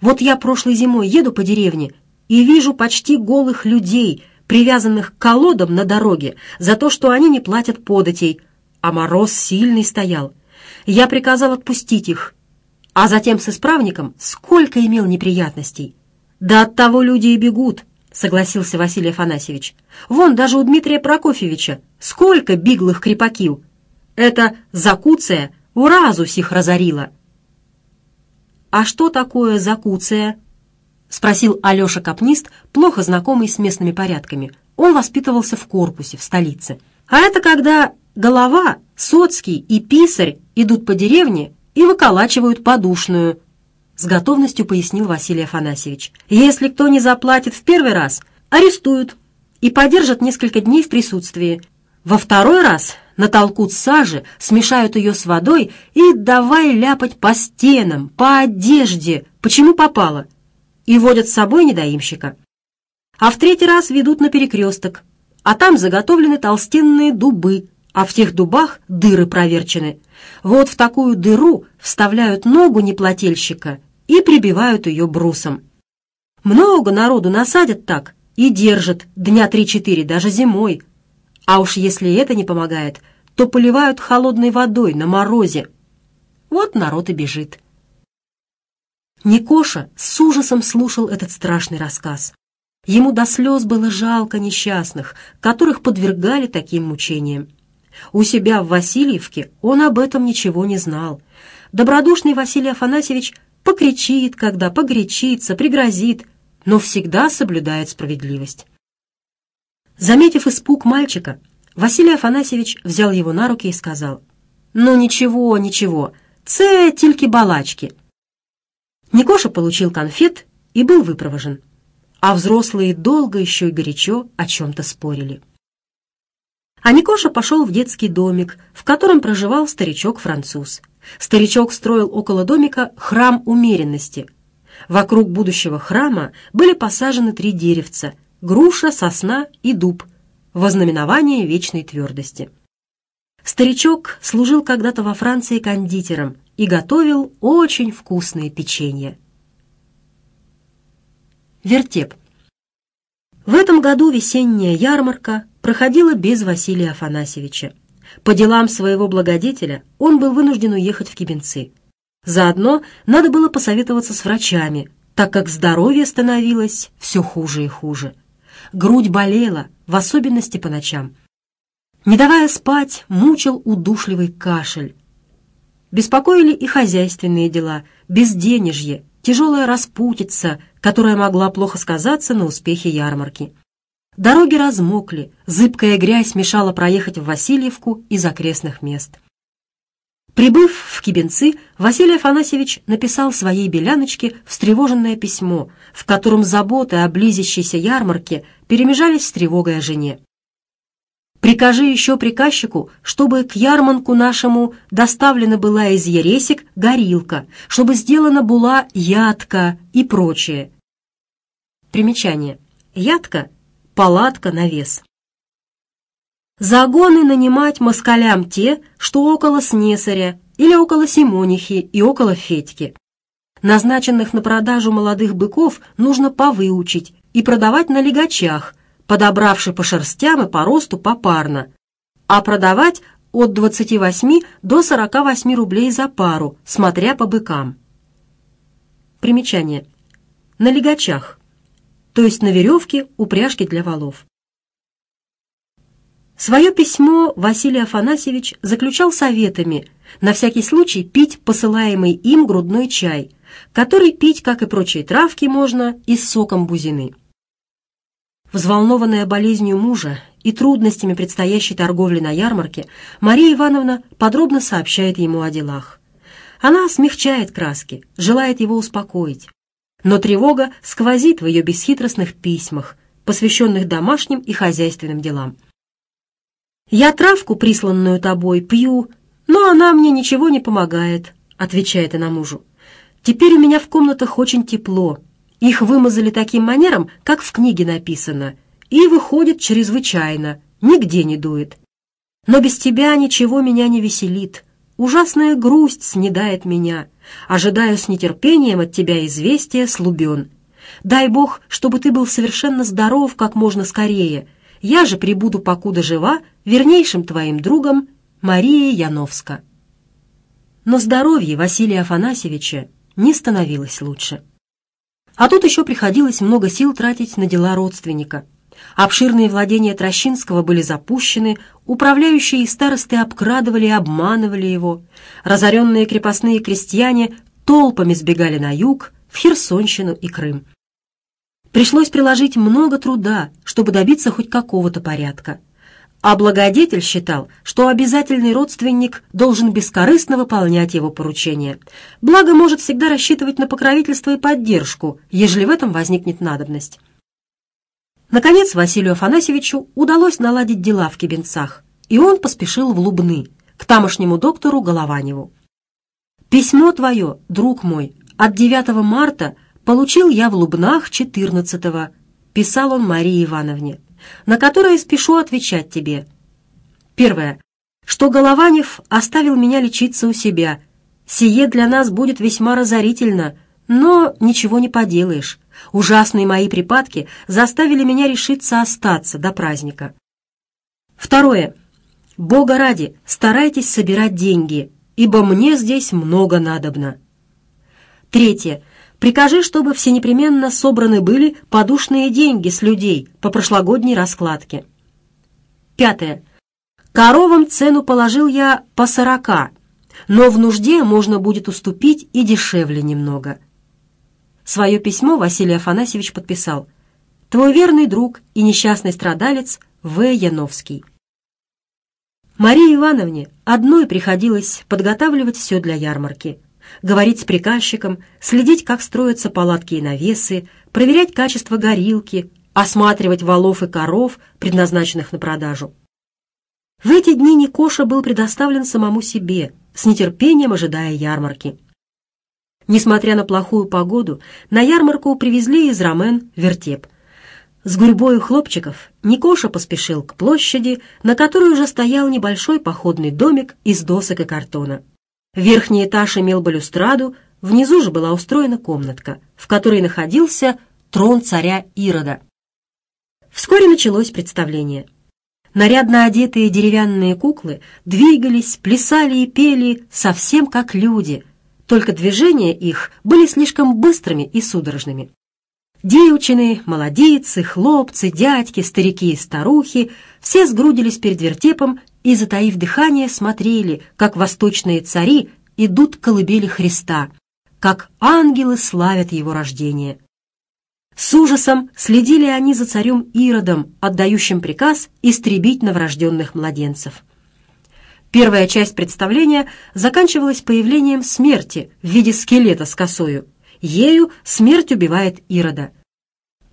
Вот я прошлой зимой еду по деревне и вижу почти голых людей — привязанных к колодам на дороге за то, что они не платят податей, а мороз сильный стоял. Я приказал отпустить их, а затем с исправником сколько имел неприятностей. Да от того люди и бегут, согласился Василий Афанасьевич. Вон даже у Дмитрия Прокофьевича сколько биглых крепакил. Это закуция уразу сих разорила. А что такое закуция? — спросил Алеша Капнист, плохо знакомый с местными порядками. Он воспитывался в корпусе, в столице. А это когда голова, соцкий и писарь идут по деревне и выколачивают подушную, — с готовностью пояснил Василий Афанасьевич. Если кто не заплатит в первый раз, арестуют и подержат несколько дней в присутствии. Во второй раз натолкут сажи, смешают ее с водой и давай ляпать по стенам, по одежде, почему попало — и водят с собой недоимщика. А в третий раз ведут на перекресток, а там заготовлены толстенные дубы, а в тех дубах дыры проверчены. Вот в такую дыру вставляют ногу неплательщика и прибивают ее брусом. Много народу насадят так и держат дня три-четыре, даже зимой. А уж если это не помогает, то поливают холодной водой на морозе. Вот народ и бежит. Никоша с ужасом слушал этот страшный рассказ. Ему до слез было жалко несчастных, которых подвергали таким мучениям. У себя в Васильевке он об этом ничего не знал. Добродушный Василий Афанасьевич покричит, когда погорячится, пригрозит, но всегда соблюдает справедливость. Заметив испуг мальчика, Василий Афанасьевич взял его на руки и сказал, «Ну ничего, ничего, це тільки балачки». Никоша получил конфет и был выпровожен, а взрослые долго еще и горячо о чем-то спорили. А Никоша пошел в детский домик, в котором проживал старичок-француз. Старичок строил около домика храм умеренности. Вокруг будущего храма были посажены три деревца — груша, сосна и дуб — вознаменование вечной твердости. Старичок служил когда-то во Франции кондитером — и готовил очень вкусные печенья. Вертеп. В этом году весенняя ярмарка проходила без Василия Афанасьевича. По делам своего благодетеля он был вынужден уехать в Кибенцы. Заодно надо было посоветоваться с врачами, так как здоровье становилось все хуже и хуже. Грудь болела, в особенности по ночам. Не давая спать, мучил удушливый кашель, Беспокоили и хозяйственные дела, безденежье, тяжелая распутица, которая могла плохо сказаться на успехе ярмарки. Дороги размокли, зыбкая грязь мешала проехать в Васильевку из окрестных мест. Прибыв в Кибенцы, Василий Афанасьевич написал своей Беляночке встревоженное письмо, в котором заботы о близящейся ярмарке перемежались с тревогой о жене. Прикажи еще приказчику, чтобы к ярманку нашему доставлена была из ересик горилка, чтобы сделана была ядка и прочее. Примечание. Ядка – палатка на вес. Загоны нанимать москалям те, что около Снесаря или около Симонихи и около Федьки. Назначенных на продажу молодых быков нужно повыучить и продавать на легачах, подобравший по шерстям и по росту попарно, а продавать от 28 до 48 рублей за пару, смотря по быкам. Примечание. На легачах, то есть на веревке упряжки для валов. Свое письмо Василий Афанасьевич заключал советами на всякий случай пить посылаемый им грудной чай, который пить, как и прочие травки, можно и с соком бузины. Взволнованная болезнью мужа и трудностями предстоящей торговли на ярмарке, Мария Ивановна подробно сообщает ему о делах. Она смягчает краски, желает его успокоить. Но тревога сквозит в ее бесхитростных письмах, посвященных домашним и хозяйственным делам. «Я травку, присланную тобой, пью, но она мне ничего не помогает», — отвечает она мужу. «Теперь у меня в комнатах очень тепло, их вымазали таким манером, как в книге написано, и выходит чрезвычайно, нигде не дует. Но без тебя ничего меня не веселит. Ужасная грусть снедает меня. Ожидаю с нетерпением от тебя известия с Дай Бог, чтобы ты был совершенно здоров как можно скорее. Я же прибуду, покуда жива, вернейшим твоим другом Мария Яновска. Но здоровье Василия Афанасьевича не становилось лучше. А тут еще приходилось много сил тратить на дела родственника. Обширные владения Трощинского были запущены, управляющие и старосты обкрадывали и обманывали его. Разоренные крепостные крестьяне толпами сбегали на юг, в Херсонщину и Крым. Пришлось приложить много труда, чтобы добиться хоть какого-то порядка. А благодетель считал, что обязательный родственник должен бескорыстно выполнять его поручения. Благо, может всегда рассчитывать на покровительство и поддержку, ежели в этом возникнет надобность. Наконец, Василию Афанасьевичу удалось наладить дела в Кибенцах, и он поспешил в Лубны, к тамошнему доктору Голованеву. «Письмо твое, друг мой, от 9 марта получил я в Лубнах 14-го», писал он Марии Ивановне на которые спешу отвечать тебе. Первое. Что Голованев оставил меня лечиться у себя. Сие для нас будет весьма разорительно, но ничего не поделаешь. Ужасные мои припадки заставили меня решиться остаться до праздника. Второе. Бога ради, старайтесь собирать деньги, ибо мне здесь много надобно. Третье. Прикажи, чтобы все непременно собраны были подушные деньги с людей по прошлогодней раскладке. Пятое. Коровам цену положил я по сорока, но в нужде можно будет уступить и дешевле немного. Свое письмо Василий Афанасьевич подписал. Твой верный друг и несчастный страдалец В. Яновский. Марии Ивановне одной приходилось подготавливать все для ярмарки говорить с приказчиком, следить, как строятся палатки и навесы, проверять качество горилки, осматривать валов и коров, предназначенных на продажу. В эти дни Никоша был предоставлен самому себе, с нетерпением ожидая ярмарки. Несмотря на плохую погоду, на ярмарку привезли из Рамен вертеп. С гурьбою хлопчиков Никоша поспешил к площади, на которой уже стоял небольшой походный домик из досок и картона. Верхний этаж имел балюстраду, внизу же была устроена комнатка, в которой находился трон царя Ирода. Вскоре началось представление. Нарядно одетые деревянные куклы двигались, плясали и пели совсем как люди, только движения их были слишком быстрыми и судорожными. Девчины, молодицы, хлопцы, дядьки, старики и старухи все сгрудились перед вертепом и, затаив дыхание, смотрели, как восточные цари идут к колыбели Христа, как ангелы славят его рождение. С ужасом следили они за царем Иродом, отдающим приказ истребить новорожденных младенцев. Первая часть представления заканчивалась появлением смерти в виде скелета с косою. Ею смерть убивает Ирода.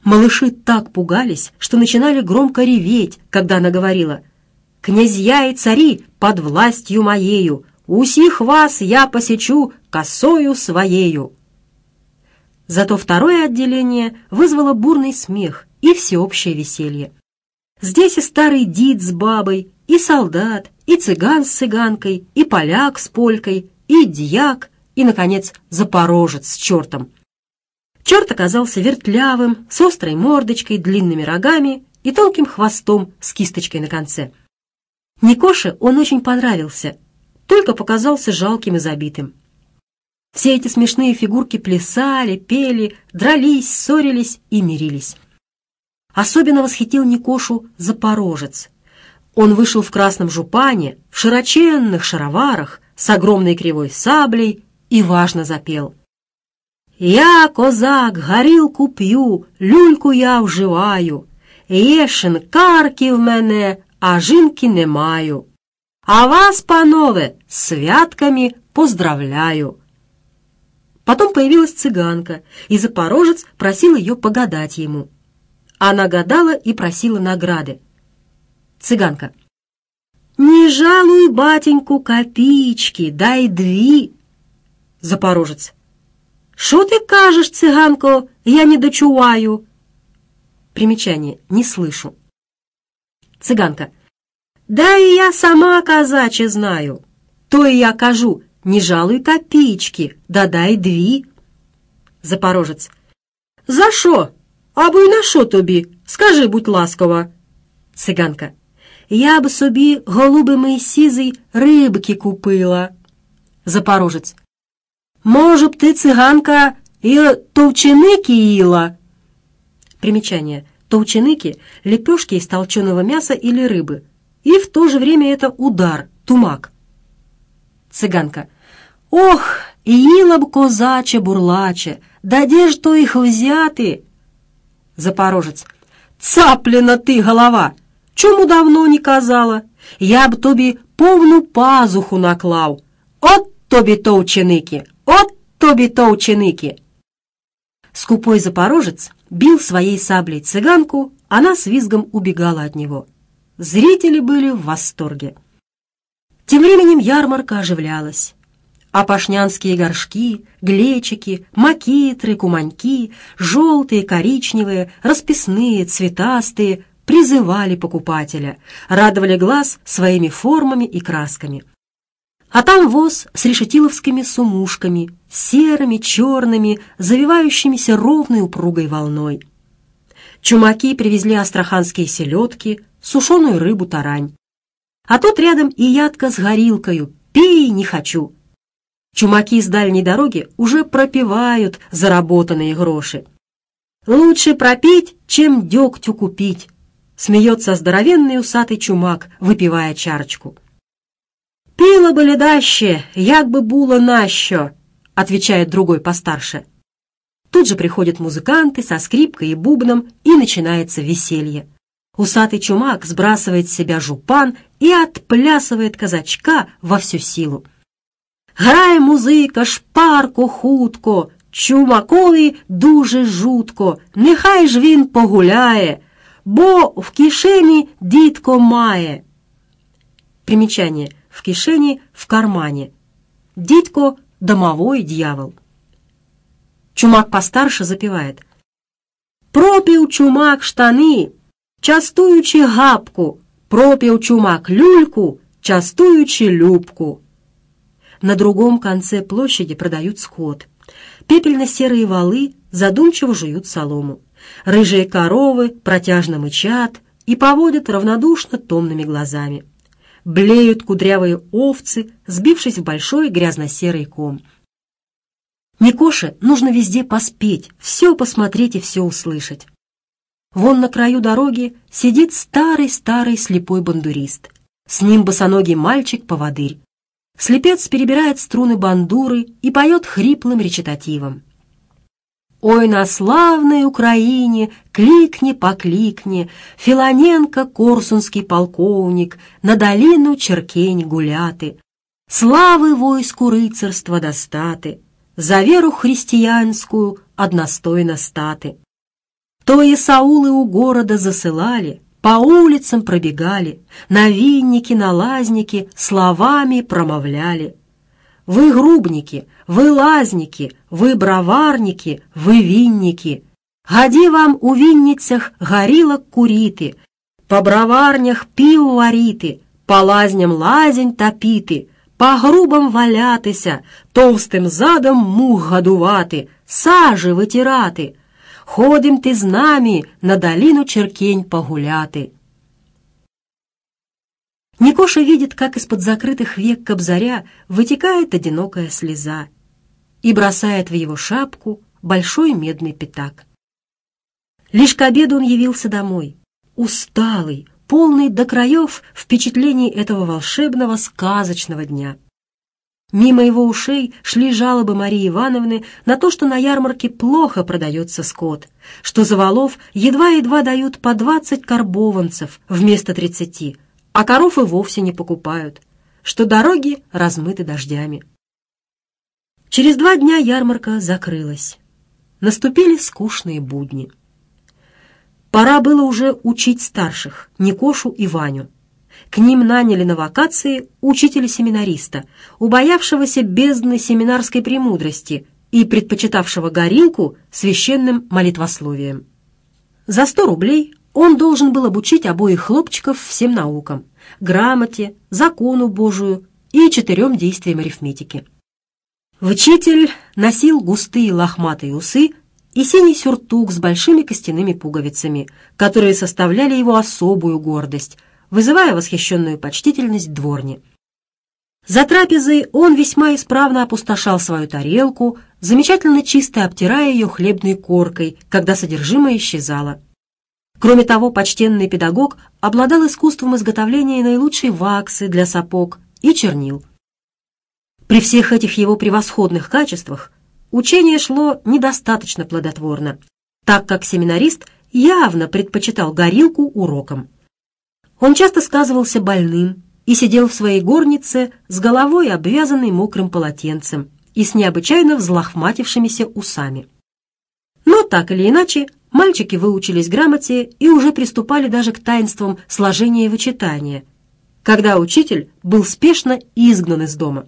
Малыши так пугались, что начинали громко реветь, когда она говорила – князья и цари под властью моею, усих вас я посечу косою своею». Зато второе отделение вызвало бурный смех и всеобщее веселье. Здесь и старый дид с бабой, и солдат, и цыган с цыганкой, и поляк с полькой, и дьяк, и, наконец, запорожец с чертом. Черт оказался вертлявым, с острой мордочкой, длинными рогами и тонким хвостом с кисточкой на конце. Никоше он очень понравился, только показался жалким и забитым. Все эти смешные фигурки плясали, пели, дрались, ссорились и мирились. Особенно восхитил Никошу запорожец. Он вышел в красном жупане, в широченных шароварах, с огромной кривой саблей и важно запел. «Я, козак, горілку п'ю, люльку я вживаю, є шинкарки в мене, а жінки не маю. А вас, панове, святками поздравляю. Потом появилась цыганка, и запорожец просил ее погадать ему. Она гадала и просила награды. Цыганка. «Не жалуй, батеньку, копеечки, дай дві!» Запорожец, «Шо ты кажешь, цыганко, я не дочуваю?» Примечание. Не слышу. Цыганка. «Да и я сама, казаче, знаю. То и я кажу, не жалуй копички, да дай дві. Запорожець. За що? Або й на що тобі? Скажи, будь ласкова. Циганка. Я б собі, голубими сізий, рибки купила. Запорожець. Може б ти, циганка, і товченики їла? Примечание. Толченики – лепешки из толченого мяса или рыбы. И в то же время это удар, тумак. Цыганка. Ох, їла б козаче бурлаче, да де ж то їх взяти? Запорожець. Цапліна ти голова. Чому давно не казала? Я б тобі повну пазуху наклав. От тобі то ученики, от тобі то ученики. Скупой запорожец бил своей саблей цыганку, она с визгом убегала от него. Зрители были в восторге. Тем временем ярмарка оживлялась. Апашнянские горшки, глечики, макитры, куманьки, желтые, коричневые, расписные, цветастые призывали покупателя, радовали глаз своими формами и красками. А там воз с решетиловскими сумушками, серыми, черными, завивающимися ровной упругой волной. Чумаки привезли астраханские селедки, сушеную рыбу тарань. А тут рядом и ядка с горилкою «Пей, не хочу!». Чумаки с дальней дороги уже пропивают заработанные гроши. «Лучше пропить, чем дегтю купить», — смеется здоровенный усатый чумак, выпивая чарочку. «Пила бы ледаще, як бы було нащо», — отвечает другой постарше. Тут же приходят музыканты со скрипкой и бубном, и начинается веселье Усатый чумак сбрасывает с себя жупан и отплясывает казачка во всю силу. Грає музика шпарко, хутко, чумакові дуже жутко, нехай ж він погуляє, бо в кишені дітко має. Примечание. В кишені в кармане. Дідько – домовой дьявол. Чумак постарше запевает. Пропів чумак штани, частуючи гапку, пропил чумак люльку, частуючи любку. На другом конце площади продают скот. Пепельно-серые валы задумчиво жуют солому. Рыжие коровы протяжно мычат и поводят равнодушно томными глазами. Блеют кудрявые овцы, сбившись в большой грязно-серый ком. Никоше нужно везде поспеть, все посмотреть и все услышать. Вон на краю дороги сидит старый-старый слепой бандурист. С ним босоногий мальчик-поводырь. Слепец перебирает струны бандуры и поет хриплым речитативом. «Ой, на славной Украине, кликни, покликни, Филоненко, корсунский полковник, На долину Черкень гуляты, Славы войску рыцарства достаты, За веру христианскую одностойно статы» То и Саулы у города засылали, По улицам пробегали, На винники, на лазники Словами промовляли. Вы грубники, вы лазники, вы броварники, вы винники. Годи вам у винницях горілок куріти, по броварнях пів варіти, по лазням лазень топіти, по грубам валятися, товстим задом мух годувати, сажи витирати. Ходим ти з нами на долину Черкень погуляти. Никоша видит, как из-под закрытых век кобзаря вытекает одинокая слеза и бросает в его шапку большой медный пятак. Лишь к обеду он явился домой, усталый, полный до краев впечатлений этого волшебного сказочного дня. Мимо его ушей шли жалобы Марии Ивановны на то, что на ярмарке плохо продается скот, что за валов едва-едва дают по 20 карбованцев вместо 30, а коров и вовсе не покупают, что дороги размыты дождями. Через два дня ярмарка закрылась. Наступили скучные будни. Пора было уже учить старших, Никошу и Ваню. К ним наняли на вакации учителя-семинариста, убоявшегося бездны семинарской премудрости и предпочитавшего горилку священным молитвословием. За 100 рублей он должен был обучить обоих хлопчиков всем наукам – грамоте, закону Божию и четырем действиям арифметики. Вчитель носил густые лохматые усы и синий сюртук с большими костяными пуговицами, которые составляли его особую гордость – вызывая восхищенную почтительность дворни. За трапезой он весьма исправно опустошал свою тарелку, замечательно чисто обтирая ее хлебной коркой, когда содержимое исчезало. Кроме того, почтенный педагог обладал искусством изготовления наилучшей ваксы для сапог и чернил. При всех этих его превосходных качествах учение шло недостаточно плодотворно, так как семинарист явно предпочитал горилку урокам. Он часто сказывался больным и сидел в своей горнице с головой, обвязанной мокрым полотенцем и с необычайно взлохматившимися усами. Но так или иначе, мальчики выучились грамоте и уже приступали даже к таинствам сложения и вычитания, когда учитель был спешно изгнан из дома.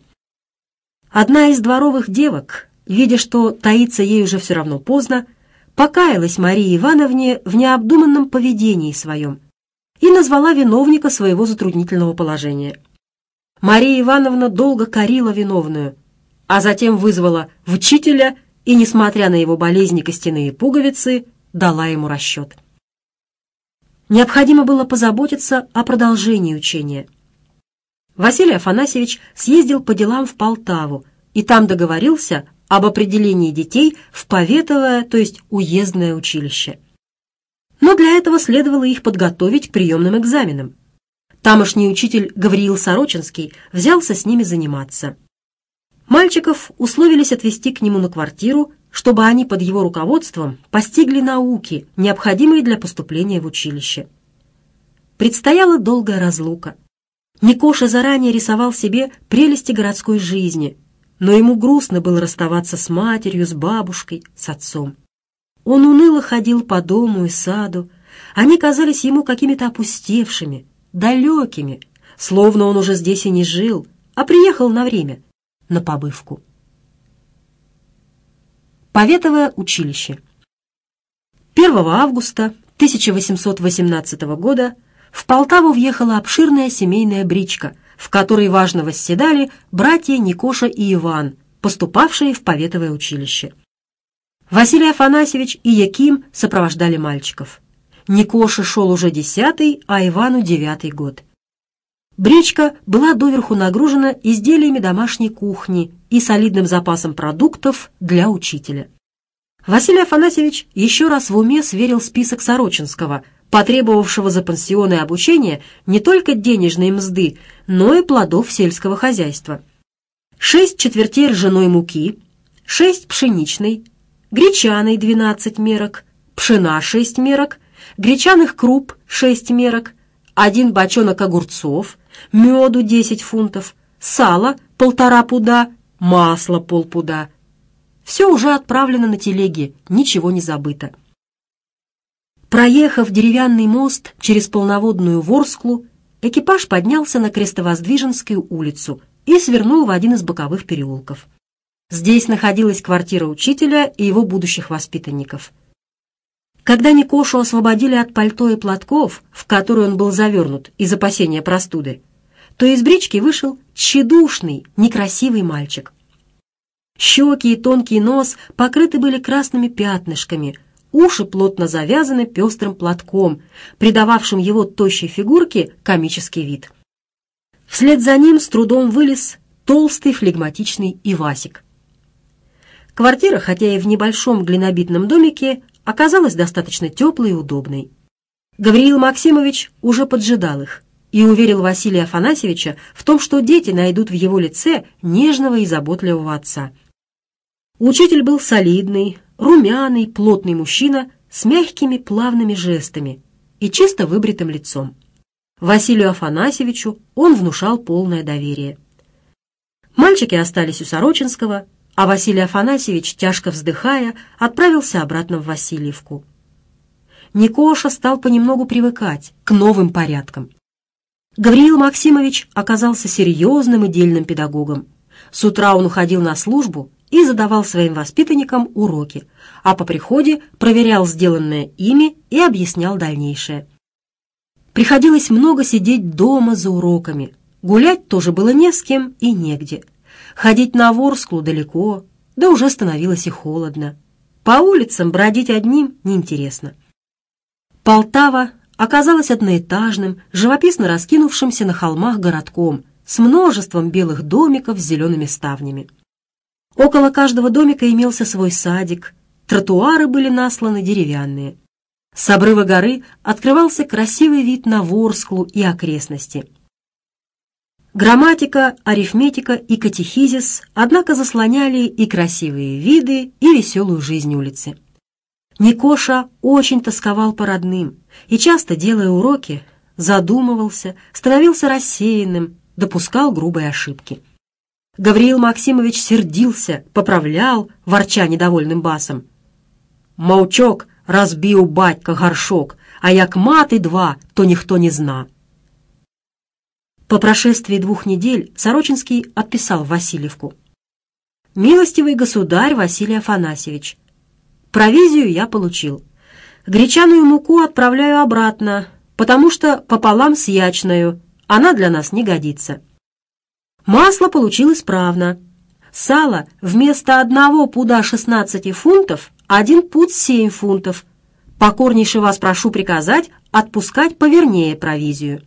Одна из дворовых девок, видя, что таится ей уже все равно поздно, покаялась Марии Ивановне в необдуманном поведении своем – и назвала виновника своего затруднительного положения. Мария Ивановна долго корила виновную, а затем вызвала учителя и, несмотря на его болезни костяные пуговицы, дала ему расчет. Необходимо было позаботиться о продолжении учения. Василий Афанасьевич съездил по делам в Полтаву и там договорился об определении детей в поветовое, то есть уездное училище – но для этого следовало их подготовить к приемным экзаменам. Тамошний учитель Гавриил Сорочинский взялся с ними заниматься. Мальчиков условились отвезти к нему на квартиру, чтобы они под его руководством постигли науки, необходимые для поступления в училище. Предстояла долгая разлука. Никоша заранее рисовал себе прелести городской жизни, но ему грустно было расставаться с матерью, с бабушкой, с отцом. Он уныло ходил по дому и саду. Они казались ему какими-то опустевшими, далекими, словно он уже здесь и не жил, а приехал на время, на побывку. Поветовое училище. 1 августа 1818 года в Полтаву въехала обширная семейная бричка, в которой важно восседали братья Никоша и Иван, поступавшие в Поветовое училище. Василий Афанасьевич и Яким сопровождали мальчиков. Никоше шел уже десятый, а Ивану девятый год. Бречка была доверху нагружена изделиями домашней кухни и солидным запасом продуктов для учителя. Василий Афанасьевич еще раз в уме сверил список Сорочинского, потребовавшего за пансионное обучение не только денежные мзды, но и плодов сельского хозяйства. Шесть четвертей ржаной муки, шесть пшеничной, гречаной 12 мерок, пшена 6 мерок, гречаных круп 6 мерок, один бочонок огурцов, меду 10 фунтов, сало полтора пуда, масло полпуда. Все уже отправлено на телеге, ничего не забыто. Проехав деревянный мост через полноводную Ворсклу, экипаж поднялся на Крестовоздвиженскую улицу и свернул в один из боковых переулков. Здесь находилась квартира учителя и его будущих воспитанников. Когда Никошу освободили от пальто и платков, в которые он был завернут из опасения простуды, то из брички вышел тщедушный, некрасивый мальчик. Щеки и тонкий нос покрыты были красными пятнышками, уши плотно завязаны пестрым платком, придававшим его тощей фигурке комический вид. Вслед за ним с трудом вылез толстый флегматичный Ивасик. Квартира, хотя и в небольшом глинобитном домике, оказалась достаточно теплой и удобной. Гавриил Максимович уже поджидал их и уверил Василия Афанасьевича в том, что дети найдут в его лице нежного и заботливого отца. Учитель был солидный, румяный, плотный мужчина с мягкими плавными жестами и чисто выбритым лицом. Василию Афанасьевичу он внушал полное доверие. Мальчики остались у Сорочинского, а Василий Афанасьевич, тяжко вздыхая, отправился обратно в Васильевку. Никоша стал понемногу привыкать к новым порядкам. Гавриил Максимович оказался серьезным и дельным педагогом. С утра он уходил на службу и задавал своим воспитанникам уроки, а по приходе проверял сделанное ими и объяснял дальнейшее. Приходилось много сидеть дома за уроками. Гулять тоже было не с кем и негде – Ходить на Ворсклу далеко, да уже становилось и холодно. По улицам бродить одним неинтересно. Полтава оказалась одноэтажным, живописно раскинувшимся на холмах городком, с множеством белых домиков с зелеными ставнями. Около каждого домика имелся свой садик, тротуары были насланы деревянные. С обрыва горы открывался красивый вид на Ворсклу и окрестности – Грамматика, арифметика и катехизис, однако, заслоняли и красивые виды, и веселую жизнь улицы. Никоша очень тосковал по родным и, часто делая уроки, задумывался, становился рассеянным, допускал грубые ошибки. Гавриил Максимович сердился, поправлял, ворча недовольным басом. «Маучок разбил батька горшок, а як маты два, то никто не зна». По прошествии двух недель Сорочинский отписал Васильевку. «Милостивый государь Василий Афанасьевич, провизию я получил. Гречаную муку отправляю обратно, потому что пополам с ячною, она для нас не годится. Масло получил исправно. Сало вместо одного пуда 16 фунтов, один пуд 7 фунтов. Покорнейше вас прошу приказать отпускать повернее провизию».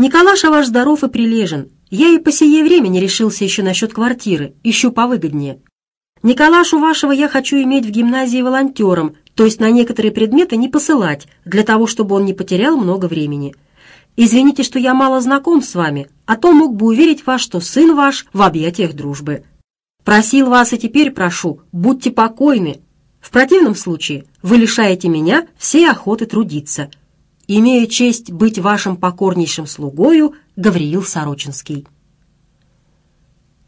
Николаша ваш здоров и прилежен. Я и по сие не решился еще насчет квартиры, ищу повыгоднее. Николашу вашего я хочу иметь в гимназии волонтером, то есть на некоторые предметы не посылать, для того, чтобы он не потерял много времени. Извините, что я мало знаком с вами, а то мог бы уверить вас, что сын ваш в объятиях дружбы. Просил вас и теперь прошу, будьте покойны. В противном случае вы лишаете меня всей охоты трудиться, имею честь быть вашим покорнейшим слугою Гавриил Сорочинский.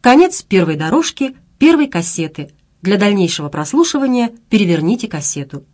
Конец первой дорожки, первой кассеты. Для дальнейшего прослушивания переверните кассету.